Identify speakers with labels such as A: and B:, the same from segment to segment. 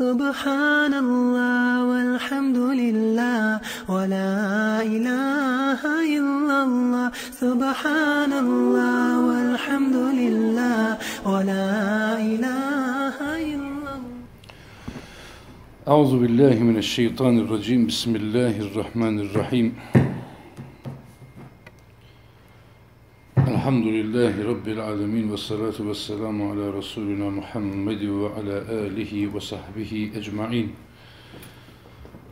A: سبحان الله والحمد لله ولا إله إلا الله سبحان الله والحمد لله ولا إله إلا الله
B: أعوذ بالله من الشيطان الرجيم. بسم الله الرحمن الرحيم. Elhamdülillahi Rabbil alemin ve salatu ve selamu ala Resulina Muhammed ve ala alihi ve sahbihi ecmain.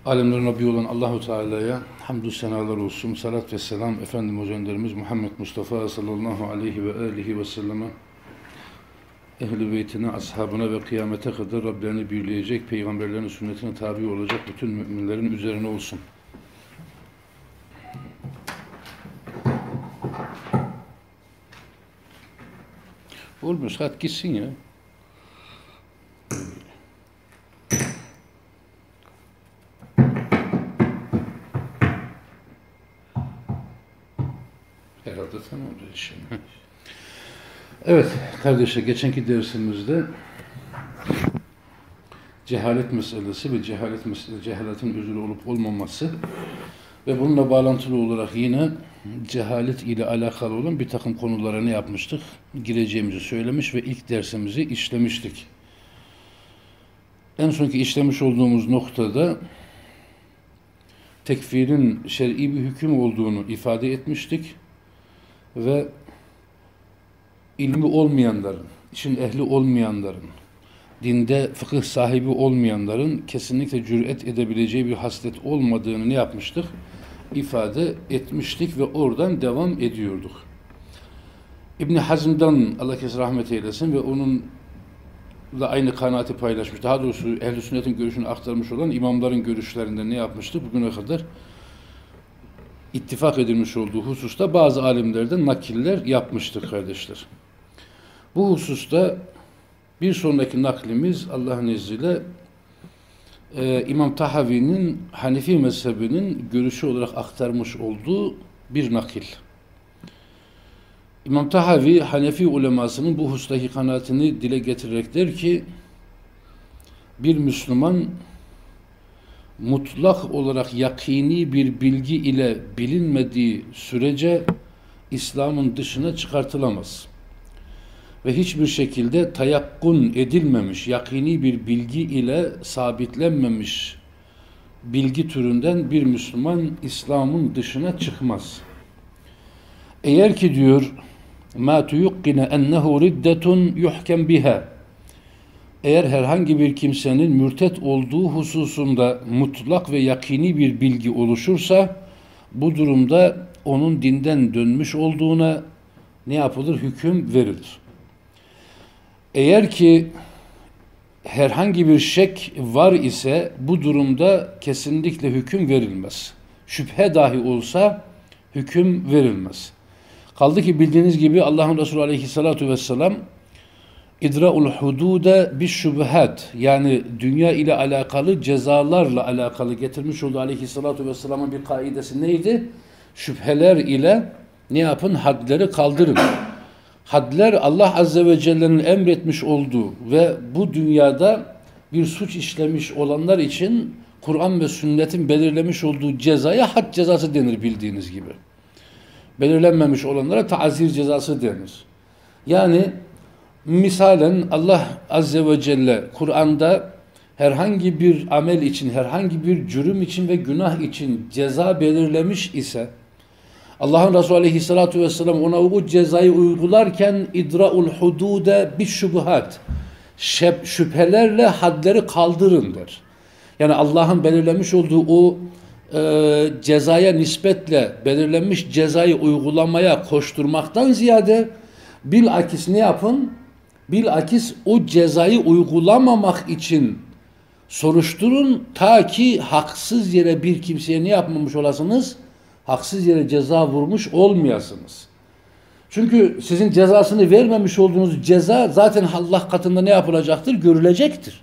B: Alemlerin Rabbi olan Allahu Teala'ya hamdü senalar olsun. Salat ve selam Efendimiz Önderimiz Muhammed Mustafa sallallahu aleyhi ve alihi ve selleme ehli beytine, ashabına ve kıyamete kadar Rablerini birleyecek, peygamberlerin sünnetine tabi olacak bütün müminlerin üzerine olsun.'' Olmuyor, saat gitsin ya. Herhalde tamamdır inşallah. Evet kardeşler geçenki dersimizde cehalet meselesi ve cehalet meselesi, cehaletin üzülü olup olmaması ve bununla bağlantılı olarak yine cehalet ile alakalı olan bir takım konulara ne yapmıştık? Gireceğimizi söylemiş ve ilk dersimizi işlemiştik. En sonki işlemiş olduğumuz noktada tekfirin şer'i bir hüküm olduğunu ifade etmiştik ve ilmi olmayanların, işin ehli olmayanların, dinde fıkıh sahibi olmayanların kesinlikle cüret edebileceği bir haslet olmadığını ne yapmıştık? ifade etmiştik ve oradan devam ediyorduk. İbn Hazm'dan Allah kes rahmet eylesin ve onun da aynı kanaati paylaşmış. Daha doğrusu ehl sünnetin görüşünü aktarmış olan imamların görüşlerinde ne yapmıştı? Bugüne kadar ittifak edilmiş olduğu hususta bazı alimlerden nakiller yapmıştır kardeşler. Bu hususta bir sonraki naklimiz Allah'ın izniyle e, İmam Tahavi'nin Hanefi mezhebinin görüşü olarak aktarmış olduğu bir nakil. İmam Tahavi Hanefi ulemasının bu hustaki kanaatini dile getirerek der ki bir Müslüman mutlak olarak yakini bir bilgi ile bilinmediği sürece İslam'ın dışına çıkartılamaz ve hiçbir şekilde tayakkun edilmemiş, yakini bir bilgi ile sabitlenmemiş bilgi türünden bir Müslüman İslam'ın dışına çıkmaz. Eğer ki diyor ma tuyakkine ennehu riddetun yuhkem biha eğer herhangi bir kimsenin mürtet olduğu hususunda mutlak ve yakini bir bilgi oluşursa bu durumda onun dinden dönmüş olduğuna ne yapılır? Hüküm verilir. Eğer ki herhangi bir şek var ise bu durumda kesinlikle hüküm verilmez. Şüphe dahi olsa hüküm verilmez. Kaldı ki bildiğiniz gibi Allah'ın Resulü aleyhissalatu vesselam idra'ul hudude bir şübhat yani dünya ile alakalı cezalarla alakalı getirmiş olduğu aleyhissalatu vesselamın bir kaidesi neydi? Şüpheler ile ne yapın? Hadleri kaldırın hadler Allah Azze ve Celle'nin emretmiş olduğu ve bu dünyada bir suç işlemiş olanlar için Kur'an ve sünnetin belirlemiş olduğu cezaya had cezası denir bildiğiniz gibi. Belirlenmemiş olanlara tazir cezası denir. Yani misalen Allah Azze ve Celle Kur'an'da herhangi bir amel için, herhangi bir cürüm için ve günah için ceza belirlemiş ise Allah'ın Resulü Aleyhisselatü Vesselam ona o cezayı uygularken idra'ul hudude bir şubuhat şüphelerle hadleri kaldırın der. Yani Allah'ın belirlemiş olduğu o e, cezaya nispetle belirlenmiş cezayı uygulamaya koşturmaktan ziyade bilakis ne yapın? Bilakis o cezayı uygulamamak için soruşturun ta ki haksız yere bir kimseye ne yapmamış olasınız? Haksız yere ceza vurmuş olmayasınız. Çünkü sizin cezasını vermemiş olduğunuz ceza zaten Allah katında ne yapılacaktır? Görülecektir.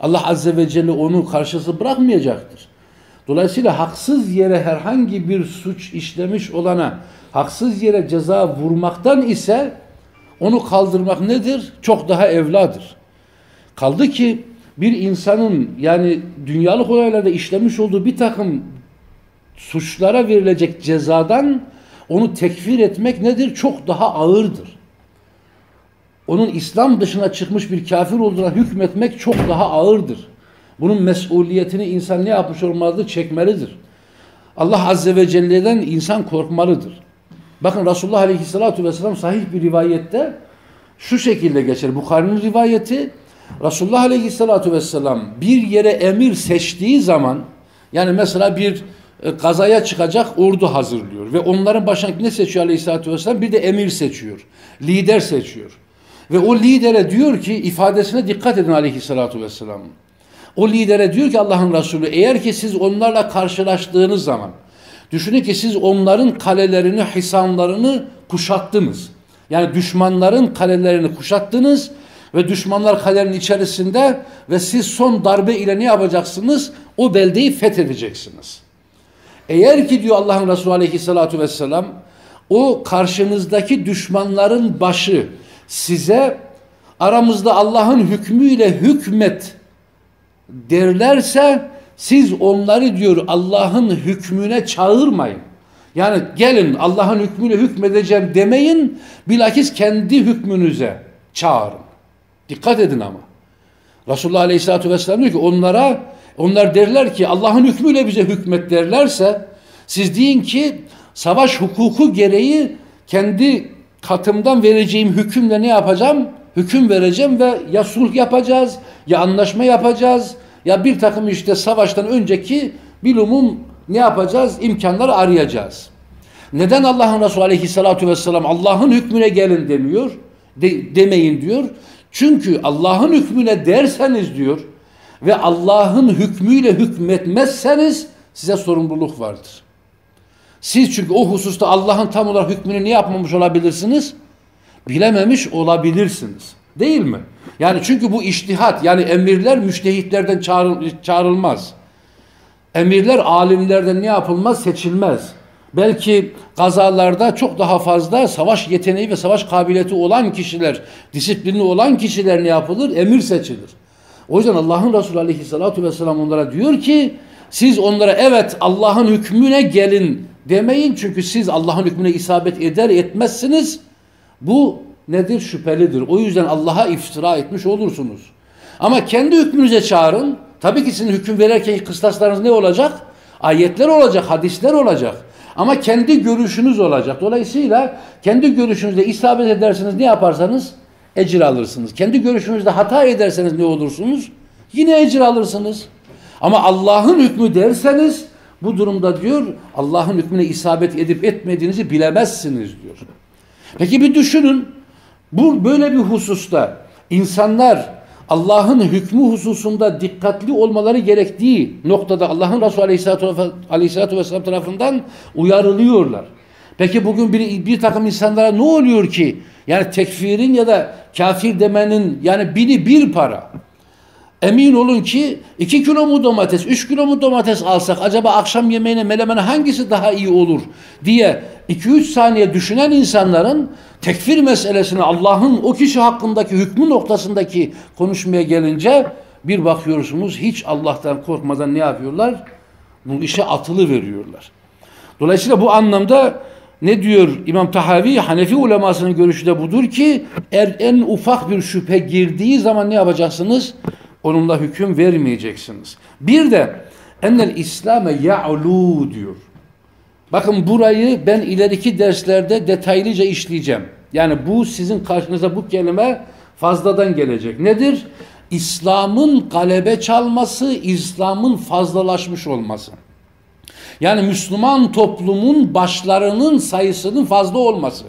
B: Allah Azze ve Celle onu karşısı bırakmayacaktır. Dolayısıyla haksız yere herhangi bir suç işlemiş olana haksız yere ceza vurmaktan ise onu kaldırmak nedir? Çok daha evladır. Kaldı ki bir insanın yani dünyalık olaylarda işlemiş olduğu bir takım suçlara verilecek cezadan onu tekfir etmek nedir? Çok daha ağırdır. Onun İslam dışına çıkmış bir kafir olduğuna hükmetmek çok daha ağırdır. Bunun mesuliyetini insan ne yapmış olmalıdır? Çekmelidir. Allah Azze ve Celle'den insan korkmalıdır. Bakın Resulullah Aleyhisselatü Vesselam sahih bir rivayette şu şekilde geçer. Bukhari'nin rivayeti Resulullah Aleyhisselatü Vesselam bir yere emir seçtiği zaman yani mesela bir e, gazaya çıkacak ordu hazırlıyor ve onların başına ne seçiyor Aleyhisselatü Vesselam? Bir de emir seçiyor. Lider seçiyor. Ve o lidere diyor ki ifadesine dikkat edin Aleyhisselatü Vesselam. O lidere diyor ki Allah'ın Resulü eğer ki siz onlarla karşılaştığınız zaman düşünün ki siz onların kalelerini, hisanlarını kuşattınız. Yani düşmanların kalelerini kuşattınız ve düşmanlar kalenin içerisinde ve siz son darbe ile ne yapacaksınız? O beldeyi fethedeceksiniz. Eğer ki diyor Allah'ın Resulü aleyhissalatu vesselam o karşınızdaki düşmanların başı size aramızda Allah'ın hükmüyle hükmet derlerse siz onları diyor Allah'ın hükmüne çağırmayın. Yani gelin Allah'ın hükmüyle hükmedeceğim demeyin. Bilakis kendi hükmünüze çağırın. Dikkat edin ama. Resulullah Aleyhisselatü Vesselam diyor ki onlara onlar derler ki Allah'ın hükmüyle bize hükmet derlerse siz deyin ki savaş hukuku gereği kendi katımdan vereceğim hükümle ne yapacağım? Hüküm vereceğim ve ya sulh yapacağız ya anlaşma yapacağız ya bir takım işte savaştan önceki bilumum ne yapacağız? İmkanları arayacağız. Neden Allah'ın Resulü Aleyhisselatü Vesselam Allah'ın hükmüne gelin demiyor? De, demeyin diyor. Çünkü Allah'ın hükmüne derseniz diyor ve Allah'ın hükmüyle hükmetmezseniz size sorumluluk vardır. Siz çünkü o hususta Allah'ın tam olarak hükmünü ne yapmamış olabilirsiniz? Bilememiş olabilirsiniz. Değil mi? Yani çünkü bu iştihat yani emirler müştehitlerden çağrıl, çağrılmaz. Emirler alimlerden ne yapılmaz? Seçilmez. Belki kazalarda çok daha fazla savaş yeteneği ve savaş kabiliyeti olan kişiler, disiplini olan kişiler ne yapılır? Emir seçilir. O yüzden Allah'ın Resulü Aleyhisselatü Vesselam onlara diyor ki siz onlara evet Allah'ın hükmüne gelin demeyin çünkü siz Allah'ın hükmüne isabet eder etmezsiniz. Bu nedir? Şüphelidir. O yüzden Allah'a iftira etmiş olursunuz. Ama kendi hükmünüze çağırın. Tabii ki sizin hüküm verirken kıstaslarınız ne olacak? Ayetler olacak, hadisler olacak. Ama kendi görüşünüz olacak. Dolayısıyla kendi görüşünüzde isabet ederseniz ne yaparsanız ecir alırsınız. Kendi görüşünüzde hata ederseniz ne olursunuz? Yine ecir alırsınız. Ama Allah'ın hükmü derseniz bu durumda diyor Allah'ın hükmüne isabet edip etmediğinizi bilemezsiniz diyor. Peki bir düşünün. Bu böyle bir hususta insanlar Allah'ın hükmü hususunda dikkatli olmaları gerektiği noktada Allah'ın Resulü Aleyhisselatü, Aleyhisselatü Vesselam tarafından uyarılıyorlar. Peki bugün bir, bir takım insanlara ne oluyor ki? Yani tekfirin ya da kafir demenin yani bini bir para. Emin olun ki iki kilo mu domates, üç kilo mu domates alsak acaba akşam yemeğine melemene hangisi daha iyi olur diye iki üç saniye düşünen insanların tekfir meselesine Allah'ın o kişi hakkındaki hükmü noktasındaki konuşmaya gelince bir bakıyorsunuz hiç Allah'tan korkmadan ne yapıyorlar? Bu işe atılı veriyorlar. Dolayısıyla bu anlamda ne diyor İmam Tahavi Hanefi ulemasının görüşü de budur ki er, en ufak bir şüphe girdiği zaman ne yapacaksınız? Onunla hüküm vermeyeceksiniz. Bir de enel İslam'e ya'lu diyor. Bakın burayı ben ileriki derslerde detaylıca işleyeceğim. Yani bu sizin karşınıza bu kelime fazladan gelecek. Nedir? İslam'ın galebe çalması, İslam'ın fazlalaşmış olması. Yani Müslüman toplumun başlarının sayısının fazla olması.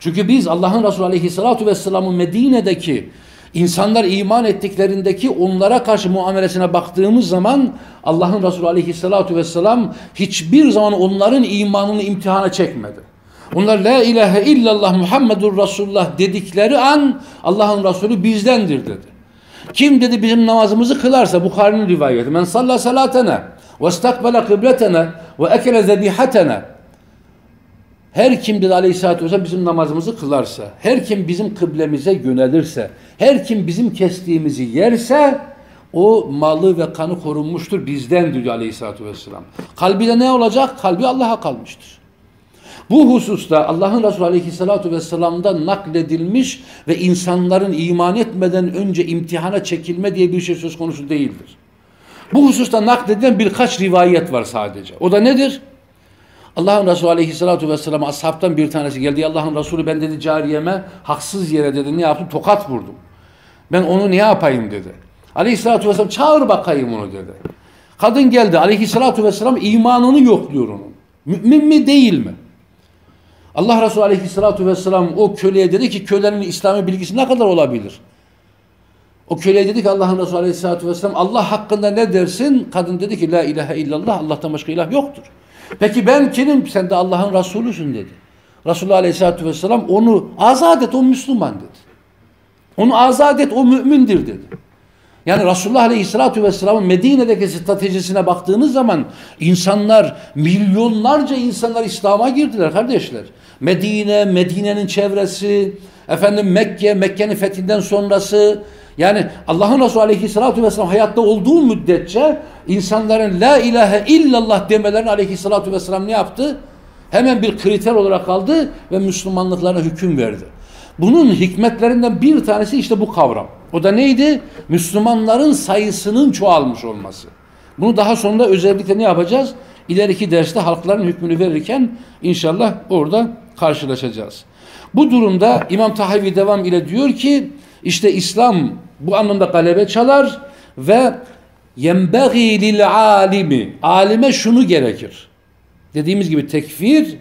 B: Çünkü biz Allah'ın Resulü Aleyhisselatü Vesselam'ın Medine'deki insanlar iman ettiklerindeki onlara karşı muamelesine baktığımız zaman Allah'ın Resulü Aleyhisselatü Vesselam hiçbir zaman onların imanını imtihana çekmedi. Onlar la ilahe illallah Muhammedur Resulullah dedikleri an Allah'ın Resulü bizdendir dedi. Kim dedi bizim namazımızı kılarsa Bukhari'nin rivayeti. Men salla salatena kıbletena ve ekele zebihatena. Her kim dedi aleyhissalatü vesselam bizim namazımızı kılarsa, her kim bizim kıblemize yönelirse, Her kim bizim kestiğimizi yerse o malı ve kanı korunmuştur bizden diyor aleyhissalatü vesselam. Kalbide ne olacak? Kalbi Allah'a kalmıştır. Bu hususta Allah'ın Resulü Aleyhisselatü Vesselam'dan nakledilmiş ve insanların iman etmeden önce imtihana çekilme diye bir şey söz konusu değildir. Bu hususta nakledilen birkaç rivayet var sadece. O da nedir? Allah'ın Resulü Aleyhisselatü Vesselam ashabtan bir tanesi geldi. Allah'ın Resulü ben dedi cariyeme haksız yere dedi ne yaptım? Tokat vurdum. Ben onu ne yapayım dedi. Aleyhisselatü Vesselam çağır bakayım onu dedi. Kadın geldi. Aleyhisselatü Vesselam imanını yokluyor onun. Mümin mi değil mi? Allah Resulü Aleyhisselatü Vesselam o köleye dedi ki kölenin İslami bilgisi ne kadar olabilir? O köleye dedi ki Allah'ın Resulü Aleyhisselatü Vesselam Allah hakkında ne dersin? Kadın dedi ki la ilahe illallah Allah'tan başka ilah yoktur. Peki ben kimim? Sen de Allah'ın Resulüsün dedi. Resulullah Aleyhisselatü Vesselam onu azat et o Müslüman dedi. Onu azat et o mümindir dedi. Yani Resulullah Aleyhisselatü Vesselam'ın Medine'deki stratejisine baktığınız zaman insanlar, milyonlarca insanlar İslam'a girdiler kardeşler. Medine, Medine'nin çevresi, efendim Mekke, Mekke'nin fethinden sonrası, yani Allah'ın Resulü Aleyhisselatü Vesselam hayatta olduğu müddetçe insanların la ilahe illallah demelerini Aleyhisselatü Vesselam ne yaptı? Hemen bir kriter olarak aldı ve Müslümanlıklarına hüküm verdi. Bunun hikmetlerinden bir tanesi işte bu kavram. O da neydi? Müslümanların sayısının çoğalmış olması. Bunu daha sonra özellikle ne yapacağız? İleriki derste halkların hükmünü verirken inşallah orada karşılaşacağız. Bu durumda İmam Tahavi devam ile diyor ki işte İslam bu anlamda galebe çalar ve yenbeği lil alimi alime şunu gerekir. Dediğimiz gibi tekfir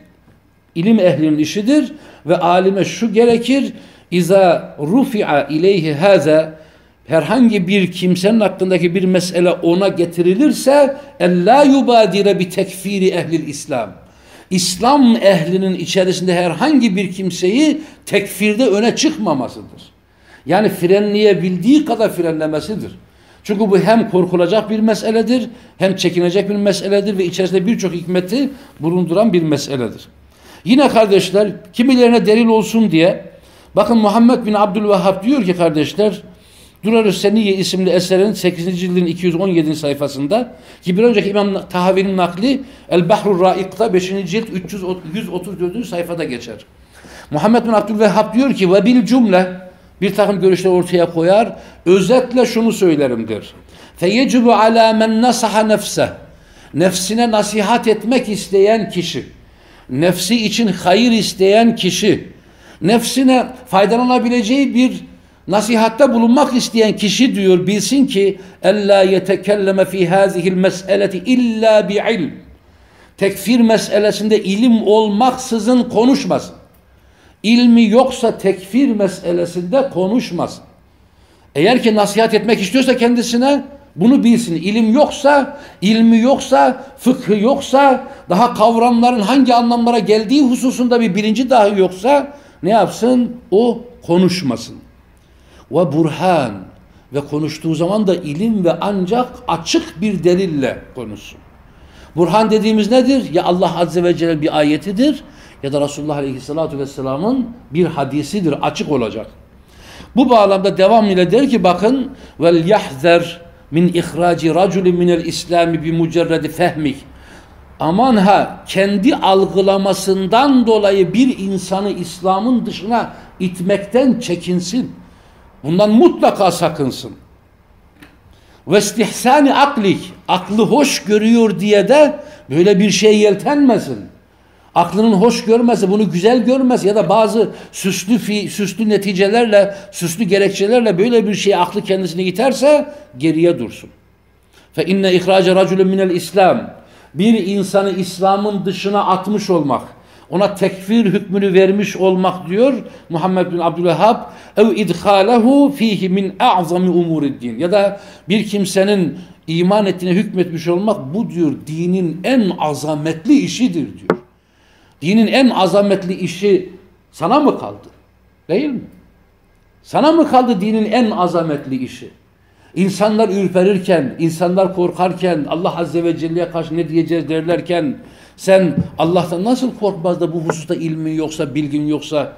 B: ilim ehlinin işidir ve alime şu gerekir İza rufi'a ileyhi haza herhangi bir kimsenin hakkındaki bir mesele ona getirilirse la yubadire bi tekfiri ehlil İslam. İslam ehlinin içerisinde herhangi bir kimseyi tekfirde öne çıkmamasıdır. Yani frenleyebildiği kadar frenlemesidir. Çünkü bu hem korkulacak bir meseledir, hem çekinecek bir meseledir ve içerisinde birçok hikmeti bulunduran bir meseledir. Yine kardeşler kimilerine delil olsun diye bakın Muhammed bin Abdülvehhab diyor ki kardeşler Durar-ı Seniye isimli eserin 8. cildin 217. sayfasında ki bir önceki İmam Tahavi'nin nakli El Bahrur Raik'ta 5. cilt 334. sayfada geçer. Muhammed bin Abdülvehhab diyor ki ve bil cümle bir takım görüşler ortaya koyar. Özetle şunu söylerimdir. Feyecibu ala men nasaha nefse. Nefsine nasihat etmek isteyen kişi nefsi için hayır isteyen kişi, nefsine faydalanabileceği bir nasihatte bulunmak isteyen kişi diyor bilsin ki yetekelleme fi hazihil meseleti illa bi ilm. Tekfir meselesinde ilim olmaksızın konuşmasın. İlmi yoksa tekfir meselesinde konuşmasın. Eğer ki nasihat etmek istiyorsa kendisine bunu bilsin. İlim yoksa, ilmi yoksa, fıkhı yoksa, daha kavramların hangi anlamlara geldiği hususunda bir bilinci dahi yoksa ne yapsın? O konuşmasın. Ve burhan ve konuştuğu zaman da ilim ve ancak açık bir delille konuşsun. Burhan dediğimiz nedir? Ya Allah Azze ve Celle bir ayetidir ya da Resulullah Aleyhisselatü Vesselam'ın bir hadisidir. Açık olacak. Bu bağlamda devam ile der ki bakın vel yahzer min ihraci raculin minel İslami bi mucerredi fehmik. Aman ha kendi algılamasından dolayı bir insanı İslam'ın dışına itmekten çekinsin. Bundan mutlaka sakınsın. Ve istihsani aklik, aklı hoş görüyor diye de böyle bir şey yeltenmesin. Aklının hoş görmesi, bunu güzel görmesi ya da bazı süslü fi, süslü neticelerle, süslü gerekçelerle böyle bir şey aklı kendisini iterse geriye dursun. Fe inne ihrace raculun minel İslam. Bir insanı İslam'ın dışına atmış olmak, ona tekfir hükmünü vermiş olmak diyor Muhammed bin Abdülvehhab ev idhalehu fihi min a'zami umuriddin ya da bir kimsenin iman ettiğine hükmetmiş olmak bu diyor dinin en azametli işidir diyor. Dinin en azametli işi sana mı kaldı? Değil mi? Sana mı kaldı dinin en azametli işi? İnsanlar ürperirken, insanlar korkarken, Allah Azze ve Celle'ye karşı ne diyeceğiz derlerken sen Allah'tan nasıl korkmaz da bu hususta ilmin yoksa, bilgin yoksa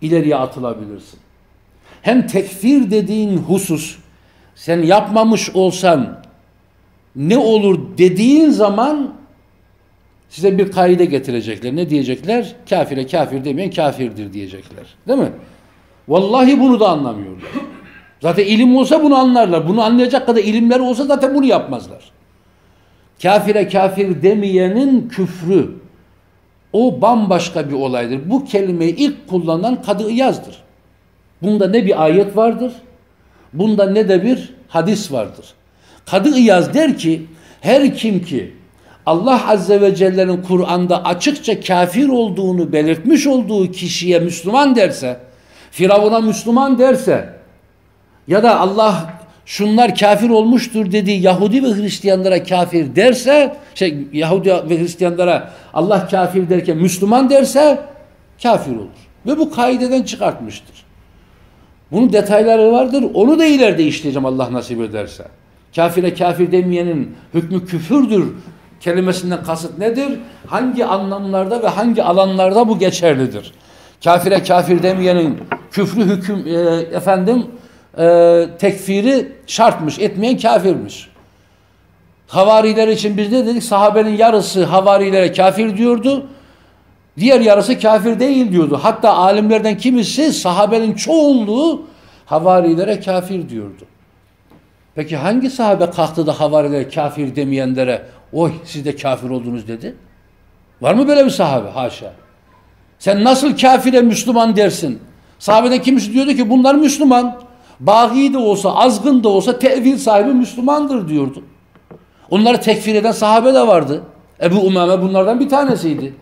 B: ileriye atılabilirsin? hem tekfir dediğin husus sen yapmamış olsan ne olur dediğin zaman size bir kaide getirecekler. Ne diyecekler? Kafire kafir demeyen kafirdir diyecekler. Değil mi? Vallahi bunu da anlamıyorlar. Zaten ilim olsa bunu anlarlar. Bunu anlayacak kadar ilimler olsa zaten bunu yapmazlar. Kafire kafir demeyenin küfrü o bambaşka bir olaydır. Bu kelimeyi ilk kullanan Kadı İyaz'dır. Bunda ne bir ayet vardır, bunda ne de bir hadis vardır. Kadı İyaz der ki, her kim ki Allah Azze ve Celle'nin Kur'an'da açıkça kafir olduğunu belirtmiş olduğu kişiye Müslüman derse, Firavun'a Müslüman derse, ya da Allah şunlar kafir olmuştur dediği Yahudi ve Hristiyanlara kafir derse, şey Yahudi ve Hristiyanlara Allah kafir derken Müslüman derse kafir olur. Ve bu kaideden çıkartmıştır. Bunun detayları vardır. Onu da ileride işleyeceğim Allah nasip ederse. Kafire kafir demeyenin hükmü küfürdür kelimesinden kasıt nedir? Hangi anlamlarda ve hangi alanlarda bu geçerlidir? Kafire kafir demeyenin küfrü hüküm e, efendim e, tekfiri şartmış, etmeyen kafirmiş. Havariler için biz ne dedik? Sahabenin yarısı havarilere kafir diyordu. Diğer yarısı kafir değil diyordu. Hatta alimlerden kimisi sahabenin çoğunluğu havarilere kafir diyordu. Peki hangi sahabe kalktı da havarilere kafir demeyenlere oy siz de kafir oldunuz dedi? Var mı böyle bir sahabe? Haşa. Sen nasıl kafire Müslüman dersin? Sahabeden kimisi diyordu ki bunlar Müslüman. Bağı de olsa, azgın da olsa tevil sahibi Müslümandır diyordu. Onları tekfir eden sahabe de vardı. Ebu Umame bunlardan bir tanesiydi.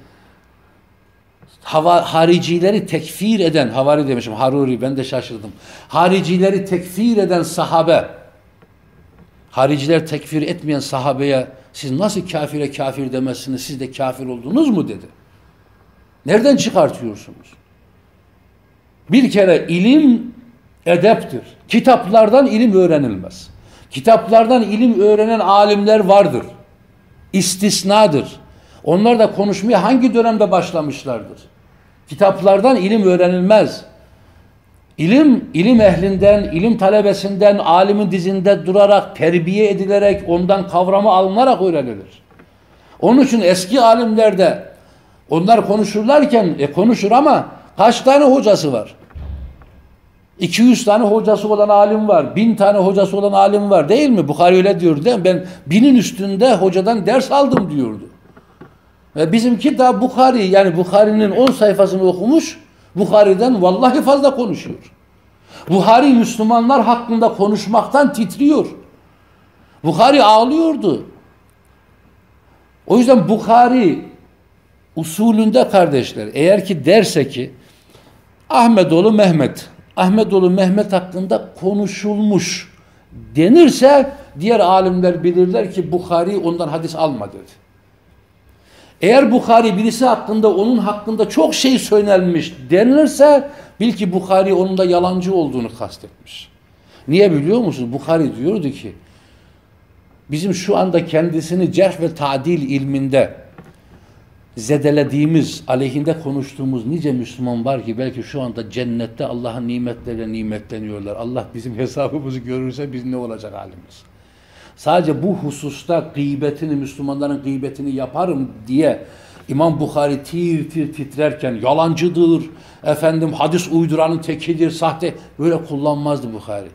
B: Hava, haricileri tekfir eden, havari demişim, haruri ben de şaşırdım. Haricileri tekfir eden sahabe, hariciler tekfir etmeyen sahabeye siz nasıl kafire kafir demezsiniz, siz de kafir oldunuz mu dedi. Nereden çıkartıyorsunuz? Bir kere ilim edeptir. Kitaplardan ilim öğrenilmez. Kitaplardan ilim öğrenen alimler vardır. İstisnadır. Onlar da konuşmaya hangi dönemde başlamışlardır? Kitaplardan ilim öğrenilmez. İlim, ilim ehlinden, ilim talebesinden, alimin dizinde durarak, terbiye edilerek, ondan kavramı alınarak öğrenilir. Onun için eski alimlerde onlar konuşurlarken e, konuşur ama kaç tane hocası var? 200 tane hocası olan alim var. Bin tane hocası olan alim var değil mi? Bukhari öyle diyordu değil mi? Ben binin üstünde hocadan ders aldım diyordu. Ve bizimki daha Bukhari yani Bukhari'nin 10 sayfasını okumuş. Bukhari'den vallahi fazla konuşuyor. Bukhari Müslümanlar hakkında konuşmaktan titriyor. Bukhari ağlıyordu. O yüzden Bukhari usulünde kardeşler eğer ki derse ki Ahmetoğlu Mehmet Ahmetoğlu Mehmet hakkında konuşulmuş denirse diğer alimler bilirler ki Bukhari ondan hadis alma dedi. Eğer Bukhari birisi hakkında onun hakkında çok şey söylenmiş denilirse bil ki Bukhari onun da yalancı olduğunu kastetmiş. Niye biliyor musunuz? Bukhari diyordu ki bizim şu anda kendisini cerh ve tadil ilminde zedelediğimiz, aleyhinde konuştuğumuz nice Müslüman var ki belki şu anda cennette Allah'ın nimetleriyle nimetleniyorlar. Allah bizim hesabımızı görürse biz ne olacak halimiz? Sadece bu hususta gıybetini, Müslümanların gıybetini yaparım diye İmam Bukhari tir tir titrerken yalancıdır, efendim hadis uyduranın tekidir, sahte böyle kullanmazdı Bukhari.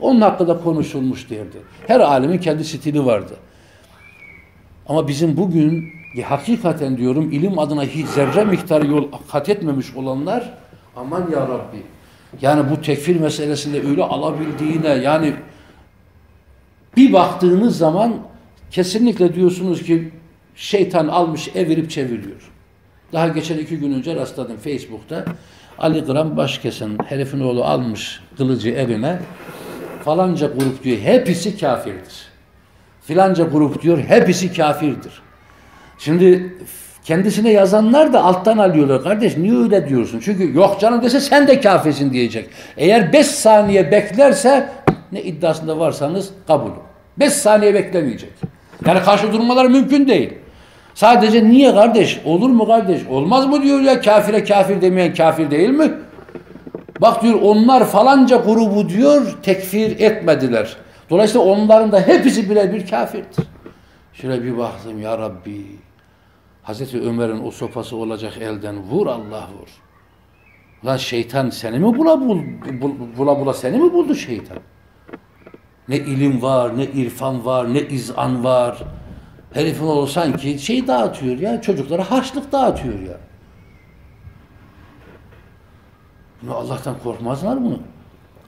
B: Onun hakkında konuşulmuş derdi. Her alimin kendi stili vardı. Ama bizim bugün hakikaten diyorum ilim adına hiç zerre miktarı yol kat etmemiş olanlar aman ya Rabbi. Yani bu tekfir meselesinde öyle alabildiğine yani bir baktığınız zaman kesinlikle diyorsunuz ki şeytan almış evirip çeviriyor. Daha geçen iki gün önce rastladım Facebook'ta. Ali Gram Başkesen herifin oğlu almış kılıcı eline falanca grup diyor hepsi kafirdir. Filanca grup diyor hepsi kafirdir. Şimdi kendisine yazanlar da alttan alıyorlar. Kardeş niye öyle diyorsun? Çünkü yok canım dese sen de kafirsin diyecek. Eğer 5 saniye beklerse ne iddiasında varsanız kabul. 5 saniye beklemeyecek. Yani karşı durmaları mümkün değil. Sadece niye kardeş? Olur mu kardeş? Olmaz mı diyor ya kafire kafir demeyen kafir değil mi? Bak diyor onlar falanca grubu diyor tekfir etmediler. Dolayısıyla onların da hepsi birebir kafirdir. Şöyle bir baktım ya Rabbi. Hazreti Ömer'in o sopası olacak elden vur Allah vur. Lan şeytan seni mi bula bul, bula bula seni mi buldu şeytan? Ne ilim var, ne irfan var, ne izan var. Herifin oğlu sanki şey dağıtıyor ya, çocuklara harçlık dağıtıyor ya. Bunu Allah'tan korkmazlar mı?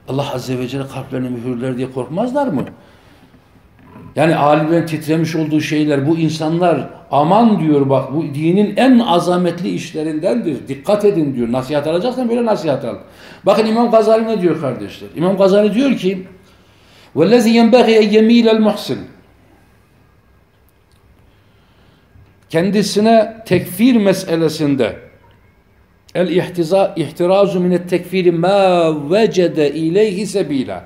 B: Allah Azze ve Celle kalplerini mühürler diye korkmazlar mı? Yani alimlerin titremiş olduğu şeyler bu insanlar aman diyor bak bu dinin en azametli işlerindendir. Dikkat edin diyor. Nasihat alacaksan böyle nasihat al. Bakın İmam Gazali ne diyor kardeşler? İmam Gazali diyor ki وَالَّذِي يَنْبَغِي اَنْ يَم۪يلَ الْمُحْسِنِ Kendisine tekfir meselesinde el ihtiza ihtirazu min tekfiri ma vecede ileyhi sebila.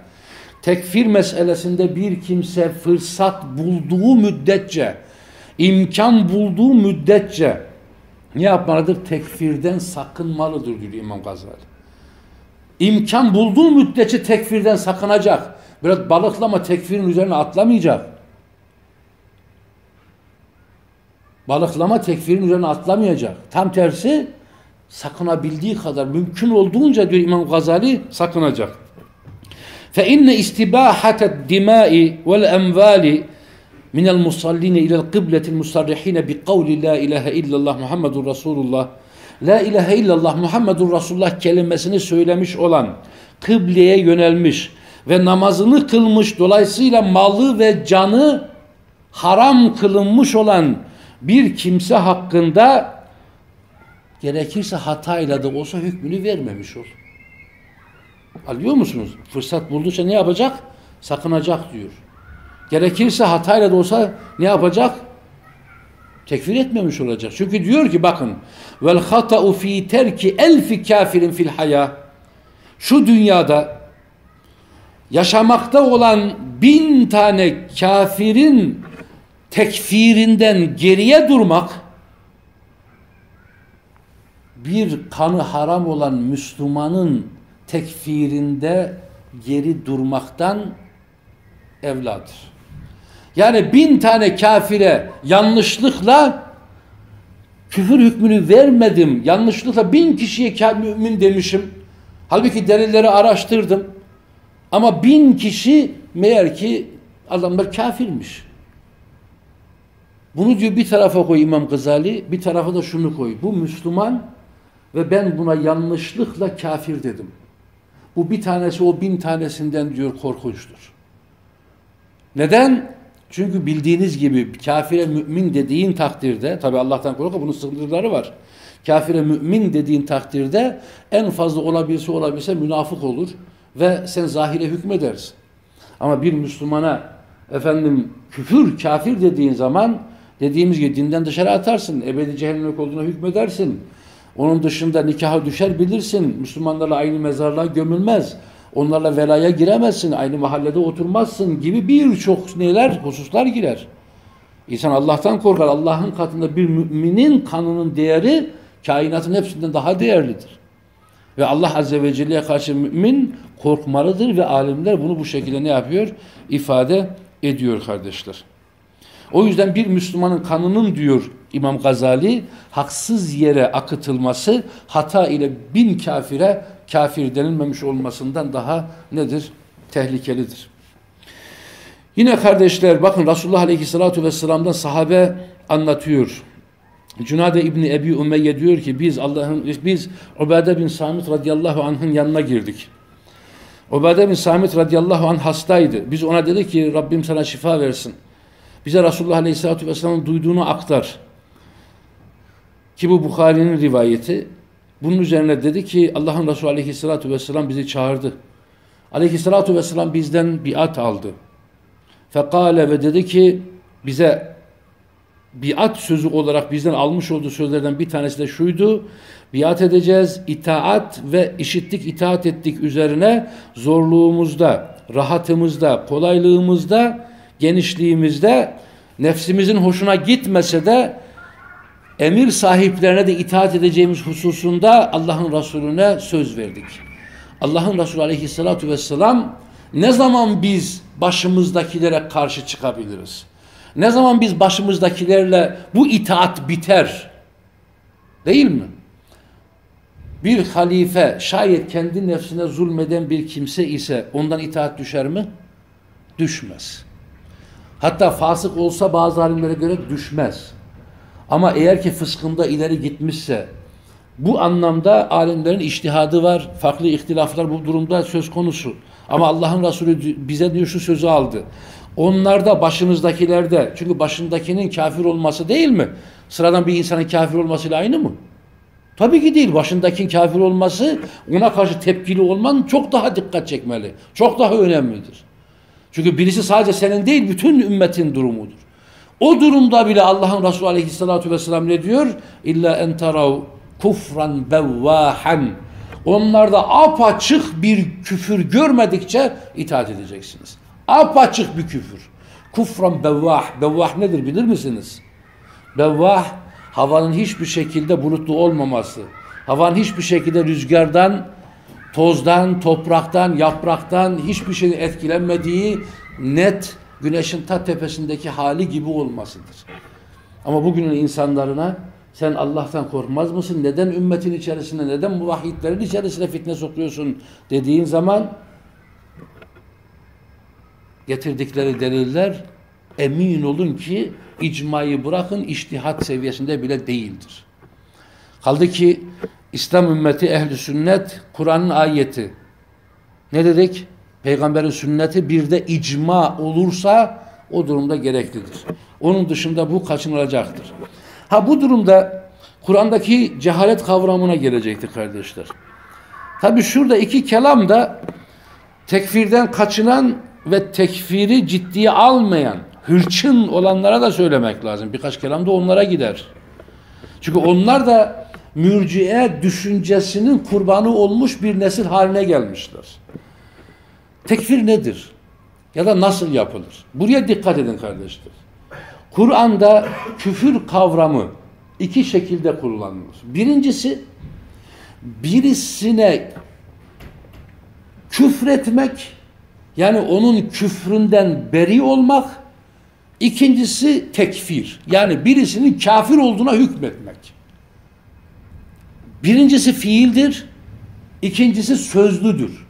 B: Tekfir meselesinde bir kimse fırsat bulduğu müddetçe, imkan bulduğu müddetçe ne yapmalıdır? Tekfirden sakınmalıdır diyor İmam Gazali. İmkan bulduğu müddetçe tekfirden sakınacak. Biraz balıklama tekfirin üzerine atlamayacak. Balıklama tekfirin üzerine atlamayacak. Tam tersi sakınabildiği kadar mümkün olduğunca diyor İmam Gazali sakınacak. Fe inne istibahated dimai vel emvali min el musallin ila el kıbletil musarrihin bi kavli la ilahe illallah Muhammedur Resulullah La ilahe illallah Muhammedur Resulullah kelimesini söylemiş olan kıbleye yönelmiş ve namazını kılmış dolayısıyla malı ve canı haram kılınmış olan bir kimse hakkında gerekirse hatayla da olsa hükmünü vermemiş ol. Alıyor musunuz? Fırsat buldukça ne yapacak? Sakınacak diyor. Gerekirse hatayla da olsa ne yapacak? Tekfir etmemiş olacak. Çünkü diyor ki bakın vel hata'u fi terki elfi kafirin fil haya şu dünyada yaşamakta olan bin tane kafirin tekfirinden geriye durmak bir kanı haram olan Müslümanın tekfirinde geri durmaktan evladır. Yani bin tane kafire yanlışlıkla küfür hükmünü vermedim. Yanlışlıkla bin kişiye mümin demişim. Halbuki delilleri araştırdım. Ama bin kişi meğer ki adamlar kafirmiş. Bunu diyor bir tarafa koy İmam Gazali, bir tarafa da şunu koy. Bu Müslüman ve ben buna yanlışlıkla kafir dedim. Bu bir tanesi o bin tanesinden diyor korkunçtur. Neden? Çünkü bildiğiniz gibi kafire mümin dediğin takdirde, tabi Allah'tan korku bunun sınırları var. Kafire mümin dediğin takdirde en fazla olabilse olabilse münafık olur ve sen zahire hükmedersin. Ama bir Müslümana efendim küfür, kafir dediğin zaman dediğimiz gibi dinden dışarı atarsın. Ebedi cehennemlik olduğuna hükmedersin. Onun dışında nikaha düşer bilirsin. Müslümanlarla aynı mezarlığa gömülmez. Onlarla velaya giremezsin. Aynı mahallede oturmazsın gibi birçok neler, hususlar girer. İnsan Allah'tan korkar. Allah'ın katında bir müminin kanının değeri kainatın hepsinden daha değerlidir. Ve Allah Azze ve Celle'ye karşı mümin korkmalıdır ve alimler bunu bu şekilde ne yapıyor? İfade ediyor kardeşler. O yüzden bir Müslümanın kanının diyor İmam Gazali haksız yere akıtılması hata ile bin kafire kafir denilmemiş olmasından daha nedir? Tehlikelidir. Yine kardeşler bakın Resulullah Aleyhisselatü Vesselam'dan sahabe anlatıyor. Cunade İbni Ebi Umeyye diyor ki biz Allah'ın biz Ubade bin Samit radıyallahu anh'ın yanına girdik. Ubade bin Samit radıyallahu anh hastaydı. Biz ona dedik ki Rabbim sana şifa versin. Bize Resulullah aleyhissalatü vesselamın duyduğunu aktar. Ki bu Bukhari'nin rivayeti. Bunun üzerine dedi ki Allah'ın Resulü aleyhissalatü vesselam bizi çağırdı. Aleyhissalatü vesselam bizden biat aldı. Fekale ve dedi ki bize biat sözü olarak bizden almış olduğu sözlerden bir tanesi de şuydu. Biat edeceğiz, itaat ve işittik, itaat ettik üzerine zorluğumuzda, rahatımızda, kolaylığımızda, genişliğimizde nefsimizin hoşuna gitmese de emir sahiplerine de itaat edeceğimiz hususunda Allah'ın Resulüne söz verdik. Allah'ın Resulü Aleyhisselatü Vesselam ne zaman biz başımızdakilere karşı çıkabiliriz? Ne zaman biz başımızdakilerle bu itaat biter? Değil mi? Bir halife şayet kendi nefsine zulmeden bir kimse ise ondan itaat düşer mi? Düşmez. Hatta fasık olsa bazı alimlere göre düşmez. Ama eğer ki fıskında ileri gitmişse bu anlamda alimlerin iştihadı var. Farklı ihtilaflar bu durumda söz konusu. Ama Allah'ın Resulü bize diyor şu sözü aldı. Onlarda başınızdakilerde çünkü başındakinin kafir olması değil mi? Sıradan bir insanın kafir olmasıyla aynı mı? Tabii ki değil. Başındakinin kafir olması ona karşı tepkili olman çok daha dikkat çekmeli. Çok daha önemlidir. Çünkü birisi sadece senin değil bütün ümmetin durumudur. O durumda bile Allah'ın Resulü Aleyhisselatü Vesselam ne diyor? İlla en tarav kufran bevvahan. Onlarda apaçık bir küfür görmedikçe itaat edeceksiniz. Apaçık bir küfür. Kufran bevvah. Bevvah nedir bilir misiniz? Bevvah havanın hiçbir şekilde bulutlu olmaması. Havanın hiçbir şekilde rüzgardan, tozdan, topraktan, yapraktan hiçbir şeyin etkilenmediği net güneşin ta tepesindeki hali gibi olmasıdır. Ama bugünün insanlarına sen Allah'tan korkmaz mısın? Neden ümmetin içerisinde, neden muvahhidlerin içerisine fitne sokuyorsun dediğin zaman getirdikleri deliller emin olun ki icmayı bırakın iştihat seviyesinde bile değildir. Kaldı ki İslam ümmeti ehli sünnet Kur'an'ın ayeti ne dedik? Peygamberin sünneti bir de icma olursa o durumda gereklidir. Onun dışında bu kaçınılacaktır. Ha bu durumda Kur'an'daki cehalet kavramına gelecekti kardeşler. Tabi şurada iki kelam da tekfirden kaçınan ve tekfiri ciddiye almayan, hırçın olanlara da söylemek lazım. Birkaç kelam da onlara gider. Çünkü onlar da mürciye düşüncesinin kurbanı olmuş bir nesil haline gelmişler. Tekfir nedir? Ya da nasıl yapılır? Buraya dikkat edin kardeşler. Kur'an'da küfür kavramı iki şekilde kullanılır. Birincisi birisine küfretmek yani onun küfründen beri olmak ikincisi tekfir yani birisinin kafir olduğuna hükmetmek. Birincisi fiildir ikincisi sözlüdür.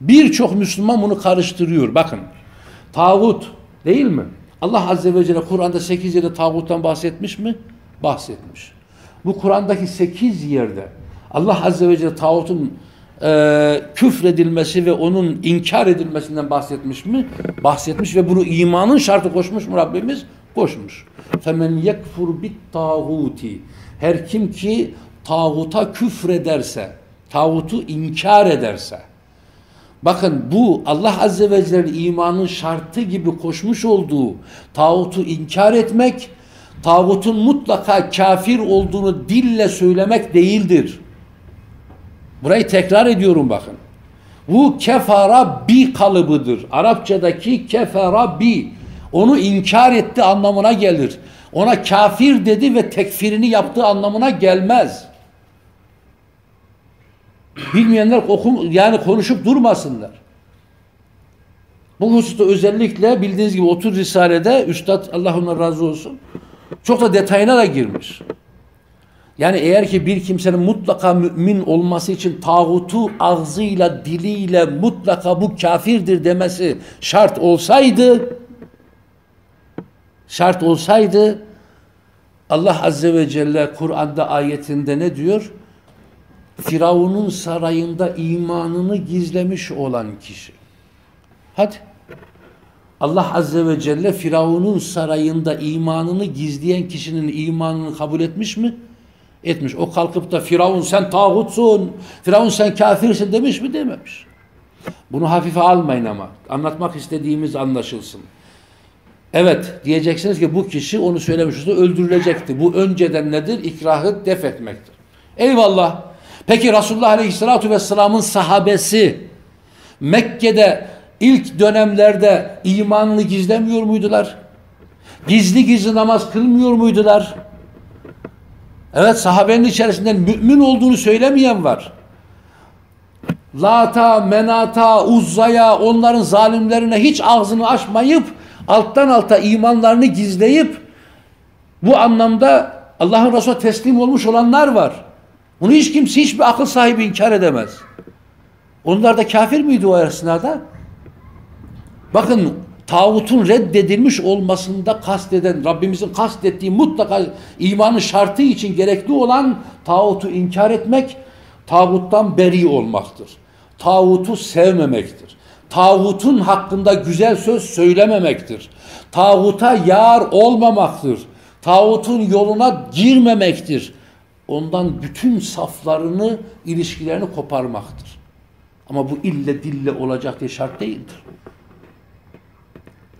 B: Birçok Müslüman bunu karıştırıyor. Bakın tağut değil mi? Allah Azze ve Celle Kur'an'da 8 yerde tağuttan bahsetmiş mi? Bahsetmiş. Bu Kur'an'daki 8 yerde Allah Azze ve Celle tağutun e, küfredilmesi ve onun inkar edilmesinden bahsetmiş mi? Bahsetmiş ve bunu imanın şartı koşmuş mu Rabbimiz? Koşmuş. Femen yekfur bit tağuti. Her kim ki tağuta küfrederse, tağutu inkar ederse. Bakın bu Allah Azze ve Celle'nin imanın şartı gibi koşmuş olduğu tağutu inkar etmek, tağutun mutlaka kafir olduğunu dille söylemek değildir. Burayı tekrar ediyorum bakın. Bu kefara bi kalıbıdır. Arapçadaki kefara bi. Onu inkar etti anlamına gelir. Ona kafir dedi ve tekfirini yaptığı anlamına gelmez. Bilmeyenler okum, yani konuşup durmasınlar. Bu hususta özellikle bildiğiniz gibi 30 Risale'de Üstad Allah ona razı olsun çok da detayına da girmiş. Yani eğer ki bir kimsenin mutlaka mümin olması için tağutu ağzıyla, diliyle mutlaka bu kafirdir demesi şart olsaydı şart olsaydı Allah Azze ve Celle Kur'an'da ayetinde ne diyor? Firavun'un sarayında imanını gizlemiş olan kişi. Hadi. Allah Azze ve Celle Firavun'un sarayında imanını gizleyen kişinin imanını kabul etmiş mi? Etmiş. O kalkıp da Firavun sen tağutsun, Firavun sen kafirsin demiş mi? Dememiş. Bunu hafife almayın ama. Anlatmak istediğimiz anlaşılsın. Evet diyeceksiniz ki bu kişi onu söylemiş olsa öldürülecekti. Bu önceden nedir? İkrahı def etmektir. Eyvallah. Peki Resulullah Aleyhisselatü Vesselam'ın sahabesi Mekke'de ilk dönemlerde imanını gizlemiyor muydular? Gizli gizli namaz kılmıyor muydular? Evet sahabenin içerisinde mümin olduğunu söylemeyen var. Lata, Menata, Uzza'ya, onların zalimlerine hiç ağzını açmayıp alttan alta imanlarını gizleyip bu anlamda Allah'ın Resulüne teslim olmuş olanlar var. Bunu hiç kimse hiçbir akıl sahibi inkar edemez. Onlar da kafir miydi o esnada? Bakın tağutun reddedilmiş olmasında kasteden, Rabbimizin kastettiği mutlaka imanın şartı için gerekli olan tağutu inkar etmek, tağuttan beri olmaktır. Tağutu sevmemektir. Tağutun hakkında güzel söz söylememektir. Tağuta yar olmamaktır. Tağutun yoluna girmemektir. Ondan bütün saflarını, ilişkilerini koparmaktır. Ama bu ille dille olacak diye şart değildir.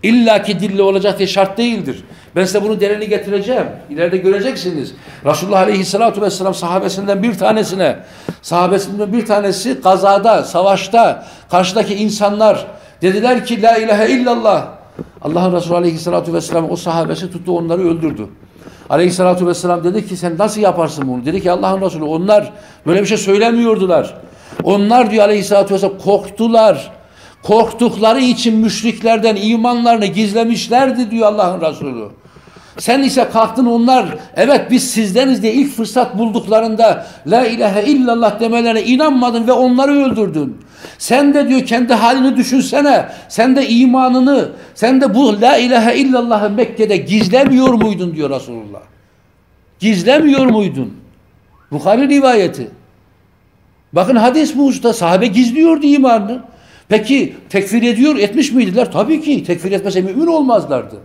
B: İlla ki dille olacak diye şart değildir. Ben size bunu delili getireceğim. İleride göreceksiniz. Resulullah Aleyhisselatü Vesselam sahabesinden bir tanesine, sahabesinden bir tanesi kazada, savaşta, karşıdaki insanlar dediler ki La ilahe illallah. Allah'ın Resulü Aleyhisselatü Vesselam o sahabesi tuttu onları öldürdü. Aleyhisselatü Vesselam dedi ki sen nasıl yaparsın bunu? Dedi ki Allah'ın Resulü onlar böyle bir şey söylemiyordular. Onlar diyor Aleyhisselatü Vesselam korktular. Korktukları için müşriklerden imanlarını gizlemişlerdi diyor Allah'ın Resulü. Sen ise kalktın onlar evet biz sizdeniz diye ilk fırsat bulduklarında la ilahe illallah demelerine inanmadın ve onları öldürdün. Sen de diyor kendi halini düşünsene. Sen de imanını, sen de bu la ilahe illallahı Mekke'de gizlemiyor muydun diyor Resulullah. Gizlemiyor muydun? Bukhari rivayeti. Bakın hadis bu usta sahabe gizliyordu imanını. Peki tekfir ediyor etmiş miydiler? Tabii ki tekfir etmese mümin olmazlardı.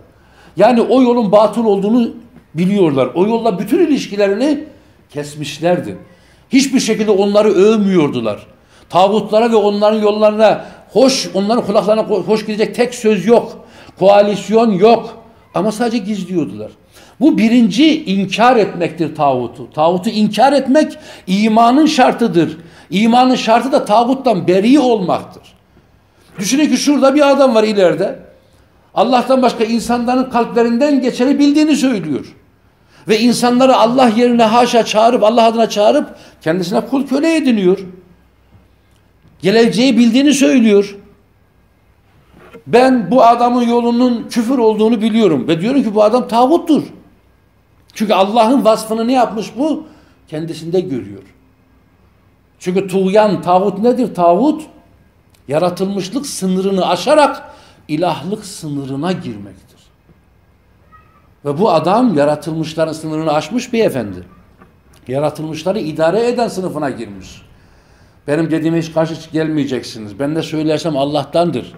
B: Yani o yolun batıl olduğunu biliyorlar. O yolla bütün ilişkilerini kesmişlerdi. Hiçbir şekilde onları övmüyordular. Tağutlara ve onların yollarına hoş, onların kulaklarına hoş gidecek tek söz yok. Koalisyon yok. Ama sadece gizliyordular. Bu birinci inkar etmektir tağutu. Tağutu inkar etmek imanın şartıdır. İmanın şartı da tağuttan beri olmaktır. Düşünün ki şurada bir adam var ileride. Allah'tan başka insanların kalplerinden geçeni bildiğini söylüyor. Ve insanları Allah yerine haşa çağırıp Allah adına çağırıp kendisine kul köle ediniyor. Geleceği bildiğini söylüyor. Ben bu adamın yolunun küfür olduğunu biliyorum ve diyorum ki bu adam tağuttur. Çünkü Allah'ın vasfını ne yapmış bu? Kendisinde görüyor. Çünkü tuğyan, tağut nedir? Tağut yaratılmışlık sınırını aşarak ilahlık sınırına girmektir. Ve bu adam yaratılmışların sınırını aşmış beyefendi. Yaratılmışları idare eden sınıfına girmiş. Benim dediğime hiç karşı gelmeyeceksiniz. Ben de söylersem Allah'tandır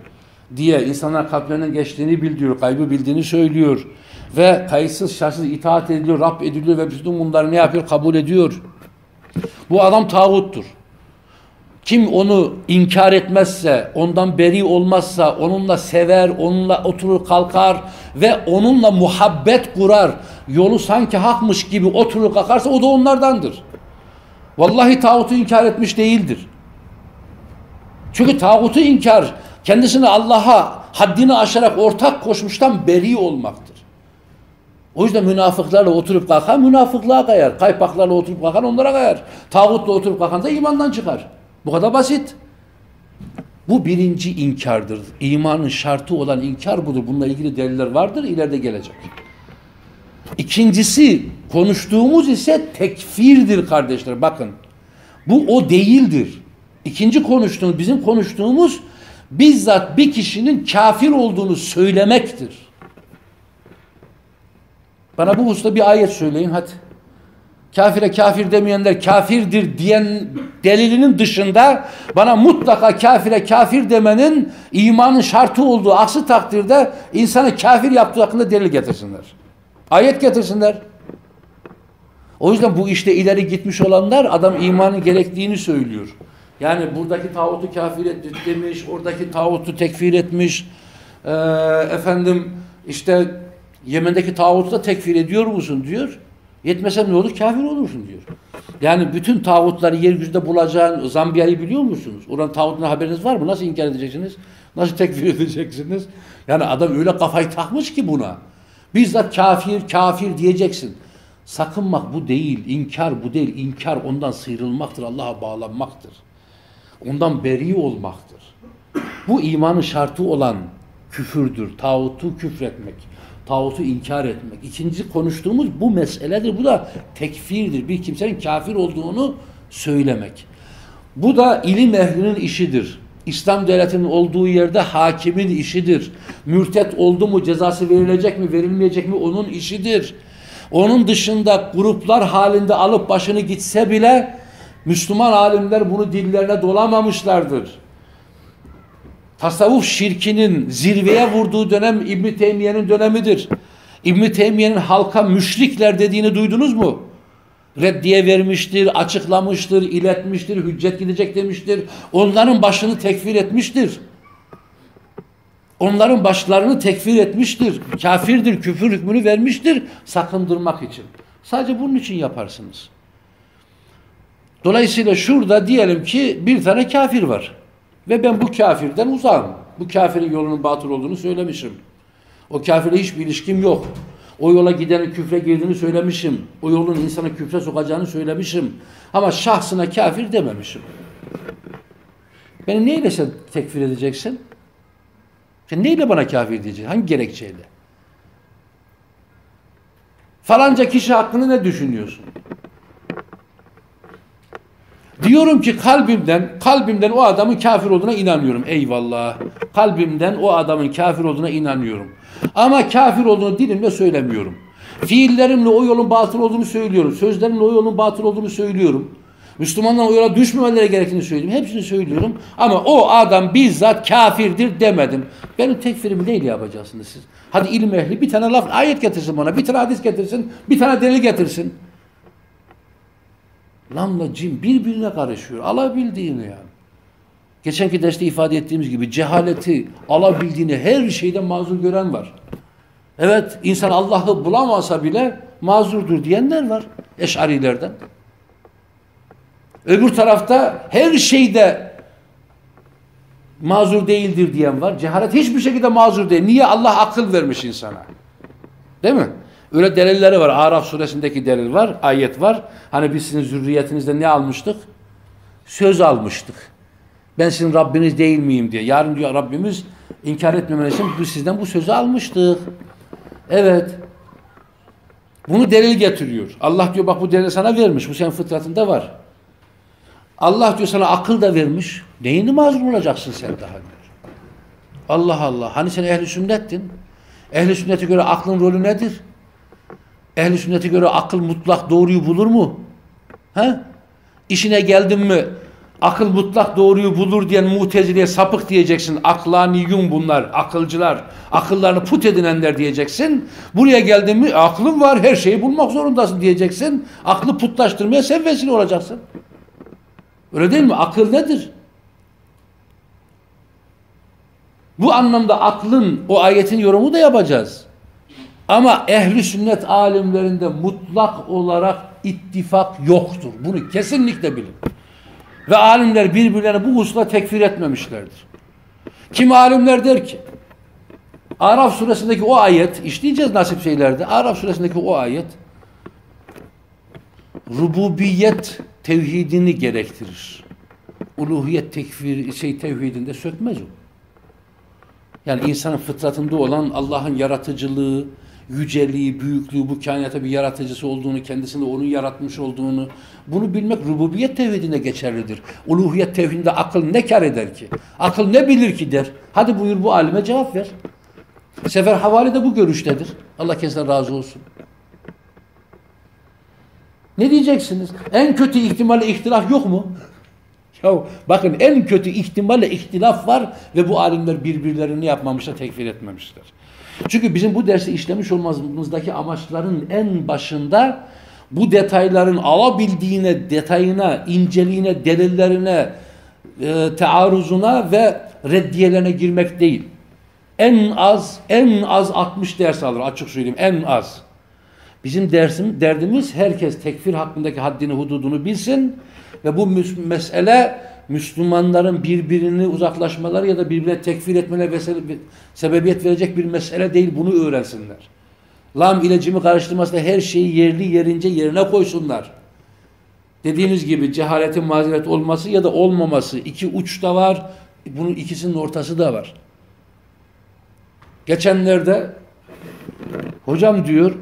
B: diye insanlar kalplerinin geçtiğini bildiriyor, kaybı bildiğini söylüyor. Ve kayıtsız şartsız itaat ediliyor, Rab ediliyor ve bütün bunları ne yapıyor? Kabul ediyor. Bu adam tağuttur. Kim onu inkar etmezse, ondan beri olmazsa, onunla sever, onunla oturur kalkar ve onunla muhabbet kurar, yolu sanki hakmış gibi oturur kalkarsa o da onlardandır. Vallahi tağutu inkar etmiş değildir. Çünkü tağutu inkar, kendisini Allah'a haddini aşarak ortak koşmuştan beri olmaktır. O yüzden münafıklarla oturup kalkan münafıklığa kayar. Kaypaklarla oturup kalkan onlara kayar. Tağutla oturup kalkan da imandan çıkar. Bu kadar basit. Bu birinci inkardır. İmanın şartı olan inkar budur. Bununla ilgili deliller vardır. ileride gelecek. İkincisi konuştuğumuz ise tekfirdir kardeşler. Bakın. Bu o değildir. İkinci konuştuğumuz, bizim konuştuğumuz bizzat bir kişinin kafir olduğunu söylemektir. Bana bu hususta bir ayet söyleyin hadi kafire kafir demeyenler kafirdir diyen delilinin dışında bana mutlaka kafire kafir demenin imanın şartı olduğu aksi takdirde insanı kafir yaptığı hakkında delil getirsinler. Ayet getirsinler. O yüzden bu işte ileri gitmiş olanlar adam imanın gerektiğini söylüyor. Yani buradaki tağutu kafir etmiş demiş, oradaki tağutu tekfir etmiş. Ee, efendim işte Yemen'deki tağutu da tekfir ediyor musun diyor. Yetmese ne olur? Kafir olursun diyor. Yani bütün tağutları yeryüzünde bulacağın Zambiya'yı biliyor musunuz? Oranın tağutuna haberiniz var mı? Nasıl inkar edeceksiniz? Nasıl tekfir edeceksiniz? Yani adam öyle kafayı takmış ki buna. Bizzat kafir, kafir diyeceksin. Sakınmak bu değil, inkar bu değil. İnkar ondan sıyrılmaktır, Allah'a bağlanmaktır. Ondan beri olmaktır. Bu imanın şartı olan küfürdür. Tağutu küfretmek. Tağutu inkar etmek. İkinci konuştuğumuz bu meseledir. Bu da tekfirdir. Bir kimsenin kafir olduğunu söylemek. Bu da ilim ehlinin işidir. İslam devletinin olduğu yerde hakimin işidir. Mürtet oldu mu cezası verilecek mi verilmeyecek mi onun işidir. Onun dışında gruplar halinde alıp başını gitse bile Müslüman alimler bunu dillerine dolamamışlardır. Tasavvuf şirkinin zirveye vurduğu dönem İbn Teymiye'nin dönemidir. İbn Teymiye'nin halka müşrikler dediğini duydunuz mu? reddiye vermiştir, açıklamıştır, iletmiştir, hüccet gidecek demiştir. Onların başını tekfir etmiştir. Onların başlarını tekfir etmiştir. Kafirdir, küfür hükmünü vermiştir sakındırmak için. Sadece bunun için yaparsınız. Dolayısıyla şurada diyelim ki bir tane kafir var. Ve ben bu kafirden uzağım. Bu kafirin yolunun batıl olduğunu söylemişim. O kafirle hiçbir ilişkim yok. O yola gidenin küfre girdiğini söylemişim. O yolun insanı küfre sokacağını söylemişim. Ama şahsına kafir dememişim. Beni neyle sen tekfir edeceksin? Sen neyle bana kafir diyeceksin? Hangi gerekçeyle? Falanca kişi hakkında ne düşünüyorsun? Diyorum ki kalbimden, kalbimden o adamın kafir olduğuna inanıyorum. Eyvallah. Kalbimden o adamın kafir olduğuna inanıyorum. Ama kafir olduğunu dilimle söylemiyorum. Fiillerimle o yolun batıl olduğunu söylüyorum. Sözlerimle o yolun batıl olduğunu söylüyorum. Müslümanlar o yola düşmemeleri gerektiğini söylüyorum. Hepsini söylüyorum. Ama o adam bizzat kafirdir demedim. Benim tekfirimi neyle yapacaksınız siz? Hadi ilim ehli bir tane laf, ayet getirsin bana. Bir tane hadis getirsin. Bir tane delil getirsin. Lanla cin birbirine karışıyor. Alabildiğini yani. Geçenki derste ifade ettiğimiz gibi cehaleti alabildiğini her şeyden mazur gören var. Evet insan Allah'ı bulamasa bile mazurdur diyenler var eşarilerden. Öbür tarafta her şeyde mazur değildir diyen var. Cehalet hiçbir şekilde mazur değil. Niye? Allah akıl vermiş insana. Değil mi? Öyle delilleri var. Araf suresindeki delil var, ayet var. Hani biz sizin zürriyetinizde ne almıştık? Söz almıştık. Ben sizin Rabbiniz değil miyim diye. Yarın diyor Rabbimiz inkar etmemeniz için biz sizden bu sözü almıştık. Evet. Bunu delil getiriyor. Allah diyor bak bu delil sana vermiş. Bu senin fıtratında var. Allah diyor sana akıl da vermiş. Neyini mazur olacaksın sen daha diyor. Allah Allah. Hani sen ehli sünnettin. Ehli sünnete göre aklın rolü nedir? Ehli sünnete göre akıl mutlak doğruyu bulur mu? He? İşine geldin mi akıl mutlak doğruyu bulur diyen mutezileye sapık diyeceksin. Aklaniyun bunlar, akılcılar. Akıllarını put edinenler diyeceksin. Buraya geldin mi aklın var her şeyi bulmak zorundasın diyeceksin. Aklı putlaştırmaya sen vesile olacaksın. Öyle değil mi? Akıl nedir? Bu anlamda aklın o ayetin yorumu da yapacağız. Ama ehli sünnet alimlerinde mutlak olarak ittifak yoktur. Bunu kesinlikle bilin. Ve alimler birbirlerini bu hususla tekfir etmemişlerdir. Kim alimler der ki Araf suresindeki o ayet işleyeceğiz nasip şeylerde. Araf suresindeki o ayet rububiyet tevhidini gerektirir. Uluhiyet tekfir şey tevhidinde sökmez o. Yani insanın fıtratında olan Allah'ın yaratıcılığı, yüceliği, büyüklüğü, bu kainata bir yaratıcısı olduğunu, kendisinde onun yaratmış olduğunu, bunu bilmek rububiyet tevhidine geçerlidir. Uluhiyet tevhidinde akıl ne kar eder ki? Akıl ne bilir ki der. Hadi buyur bu alime cevap ver. Sefer Havali de bu görüştedir. Allah kendisinden razı olsun. Ne diyeceksiniz? En kötü ihtimalle ihtilaf yok mu? Ya bakın en kötü ihtimalle ihtilaf var ve bu alimler birbirlerini yapmamışlar, tekfir etmemişler. Çünkü bizim bu dersi işlemiş olmamızdaki amaçların en başında bu detayların alabildiğine, detayına, inceliğine, delillerine, e, tearuzuna ve reddiyelerine girmek değil. En az, en az 60 ders alır açık söyleyeyim, en az. Bizim dersim, derdimiz herkes tekfir hakkındaki haddini, hududunu bilsin ve bu mesele Müslümanların birbirini uzaklaşmaları ya da birbirine tekfir etmelerine sebebiyet verecek bir mesele değil. Bunu öğrensinler. Lam ile cimi karıştırmasıyla her şeyi yerli yerince yerine koysunlar. dediğiniz gibi cehaletin mazeret olması ya da olmaması iki uçta var. Bunun ikisinin ortası da var. Geçenlerde hocam diyor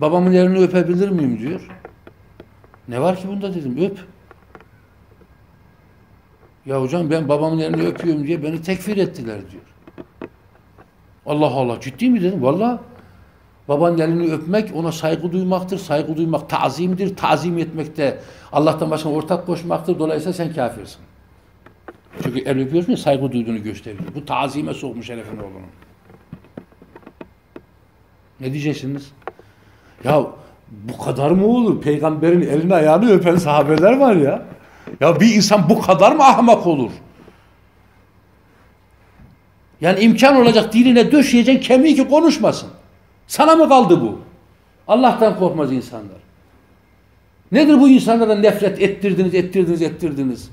B: babamın elini öpebilir miyim diyor. Ne var ki bunda dedim öp. Ya hocam ben babamın elini öpüyorum diye beni tekfir ettiler diyor. Allah Allah ciddi mi dedim. Valla babanın elini öpmek ona saygı duymaktır. Saygı duymak tazimdir. Tazim etmek de Allah'tan başka ortak koşmaktır. Dolayısıyla sen kafirsin. Çünkü el öpüyorsun ya saygı duyduğunu gösteriyor. Bu tazime sokmuş herifin oğlunu. Ne diyeceksiniz? Ya bu kadar mı olur? Peygamberin elini ayağını öpen sahabeler var ya. Ya bir insan bu kadar mı ahmak olur? Yani imkan olacak diline döşeyeceksin kemiği ki konuşmasın. Sana mı kaldı bu? Allah'tan korkmaz insanlar. Nedir bu insanlardan nefret ettirdiniz, ettirdiniz, ettirdiniz?